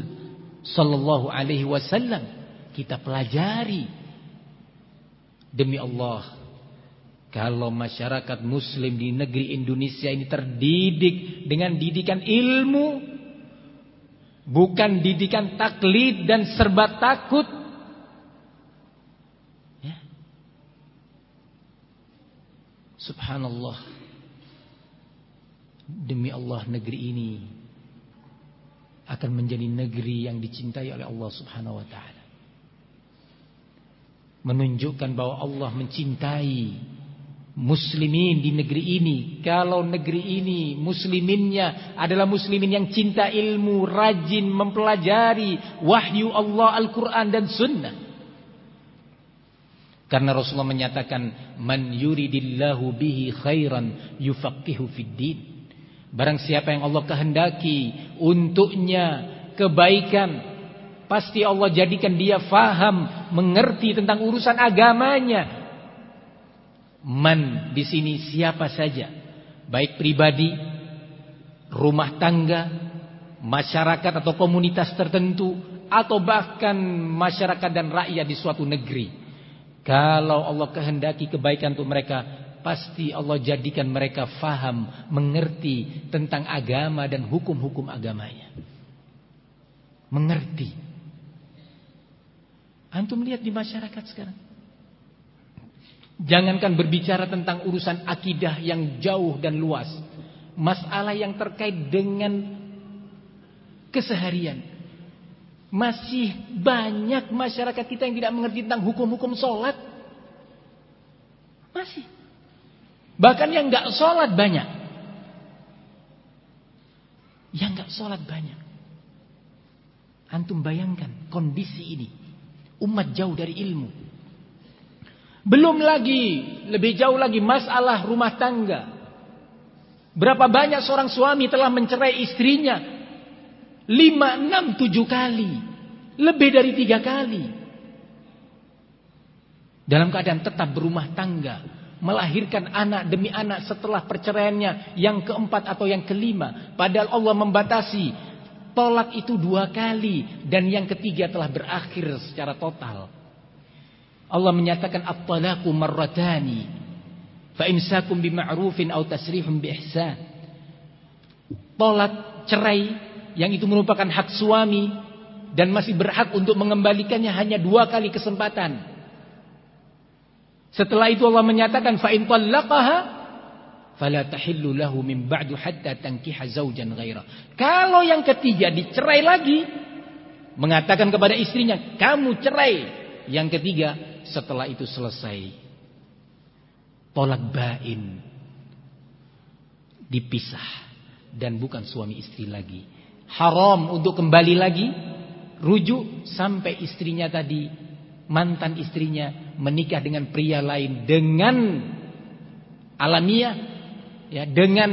sallallahu alaihi wasallam. Kita pelajari. Demi Allah, kalau masyarakat muslim di negeri Indonesia ini terdidik dengan didikan ilmu bukan didikan taklid dan serba takut Subhanallah. Demi Allah negeri ini akan menjadi negeri yang dicintai oleh Allah Subhanahu wa taala. Menunjukkan bahwa Allah mencintai muslimin di negeri ini. Kalau negeri ini musliminnya adalah muslimin yang cinta ilmu, rajin mempelajari wahyu Allah Al-Qur'an dan sunnah. Karena Rasulullah menyatakan man yuridillahu bihi khairan yufaqihu fid din. Barang siapa yang Allah kehendaki untuknya kebaikan, pasti Allah jadikan dia faham, mengerti tentang urusan agamanya. Man di sini siapa saja, baik pribadi, rumah tangga, masyarakat atau komunitas tertentu atau bahkan masyarakat dan rakyat di suatu negeri. Kalau Allah kehendaki kebaikan untuk mereka, pasti Allah jadikan mereka faham, mengerti tentang agama dan hukum-hukum agamanya. Mengerti. Antum lihat di masyarakat sekarang. Jangankan berbicara tentang urusan akidah yang jauh dan luas. Masalah yang terkait dengan keseharian. Masih banyak masyarakat kita yang tidak mengerti tentang hukum-hukum sholat. Masih. Bahkan yang nggak sholat banyak. Yang nggak sholat banyak. Antum bayangkan kondisi ini. Umat jauh dari ilmu. Belum lagi, lebih jauh lagi masalah rumah tangga. Berapa banyak seorang suami telah mencerai istrinya? Lima, enam, tujuh kali. Lebih dari tiga kali. Dalam keadaan tetap berumah tangga. Melahirkan anak demi anak setelah perceraiannya. Yang keempat atau yang kelima. Padahal Allah membatasi. Tolak itu dua kali. Dan yang ketiga telah berakhir secara total. Allah menyatakan at-talaqu marratani fa imsakum bima'rufin aw tasrihum bi ihsan. Tolak cerai yang itu merupakan hak suami dan masih berhak untuk mengembalikannya hanya dua kali kesempatan. Setelah itu Allah menyatakan fa in talaqaha fala tahillu lahu min ba'du hatta tankiha ghaira. Kalau yang ketiga dicerai lagi mengatakan kepada istrinya, "Kamu cerai." Yang ketiga, setelah itu selesai tolak bain dipisah dan bukan suami istri lagi haram untuk kembali lagi rujuk sampai istrinya tadi mantan istrinya menikah dengan pria lain dengan alamiah ya dengan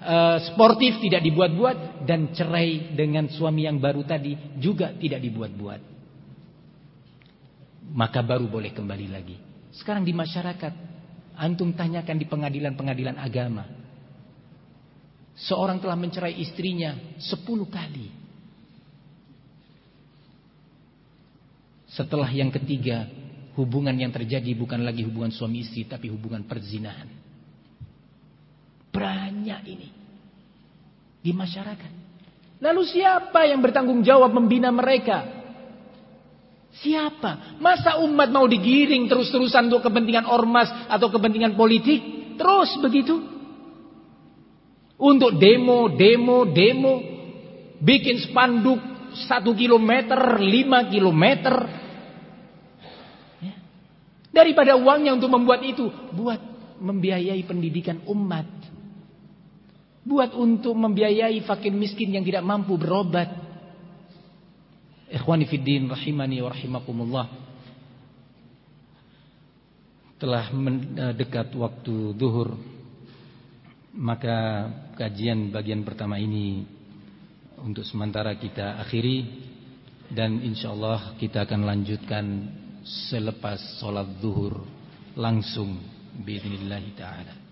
uh, sportif tidak dibuat-buat dan cerai dengan suami yang baru tadi juga tidak dibuat-buat maka baru boleh kembali lagi. Sekarang di masyarakat, antum tanyakan di pengadilan-pengadilan agama. Seorang telah mencerai istrinya sepuluh kali. Setelah yang ketiga, hubungan yang terjadi bukan lagi hubungan suami istri, tapi hubungan perzinahan. Banyak ini di masyarakat. Lalu siapa yang bertanggung jawab membina mereka? Siapa? Masa umat mau digiring terus-terusan untuk kepentingan ormas atau kepentingan politik? Terus begitu? Untuk demo, demo, demo. Bikin spanduk satu kilometer, lima kilometer. Ya. Daripada uangnya untuk membuat itu. Buat membiayai pendidikan umat. Buat untuk membiayai fakir miskin yang tidak mampu berobat. Ikhwani fiddin rahimani wa rahimakumullah. Telah mendekat waktu duhur maka kajian bagian pertama ini untuk sementara kita akhiri dan insyaallah kita akan lanjutkan selepas sholat duhur langsung biidznillah.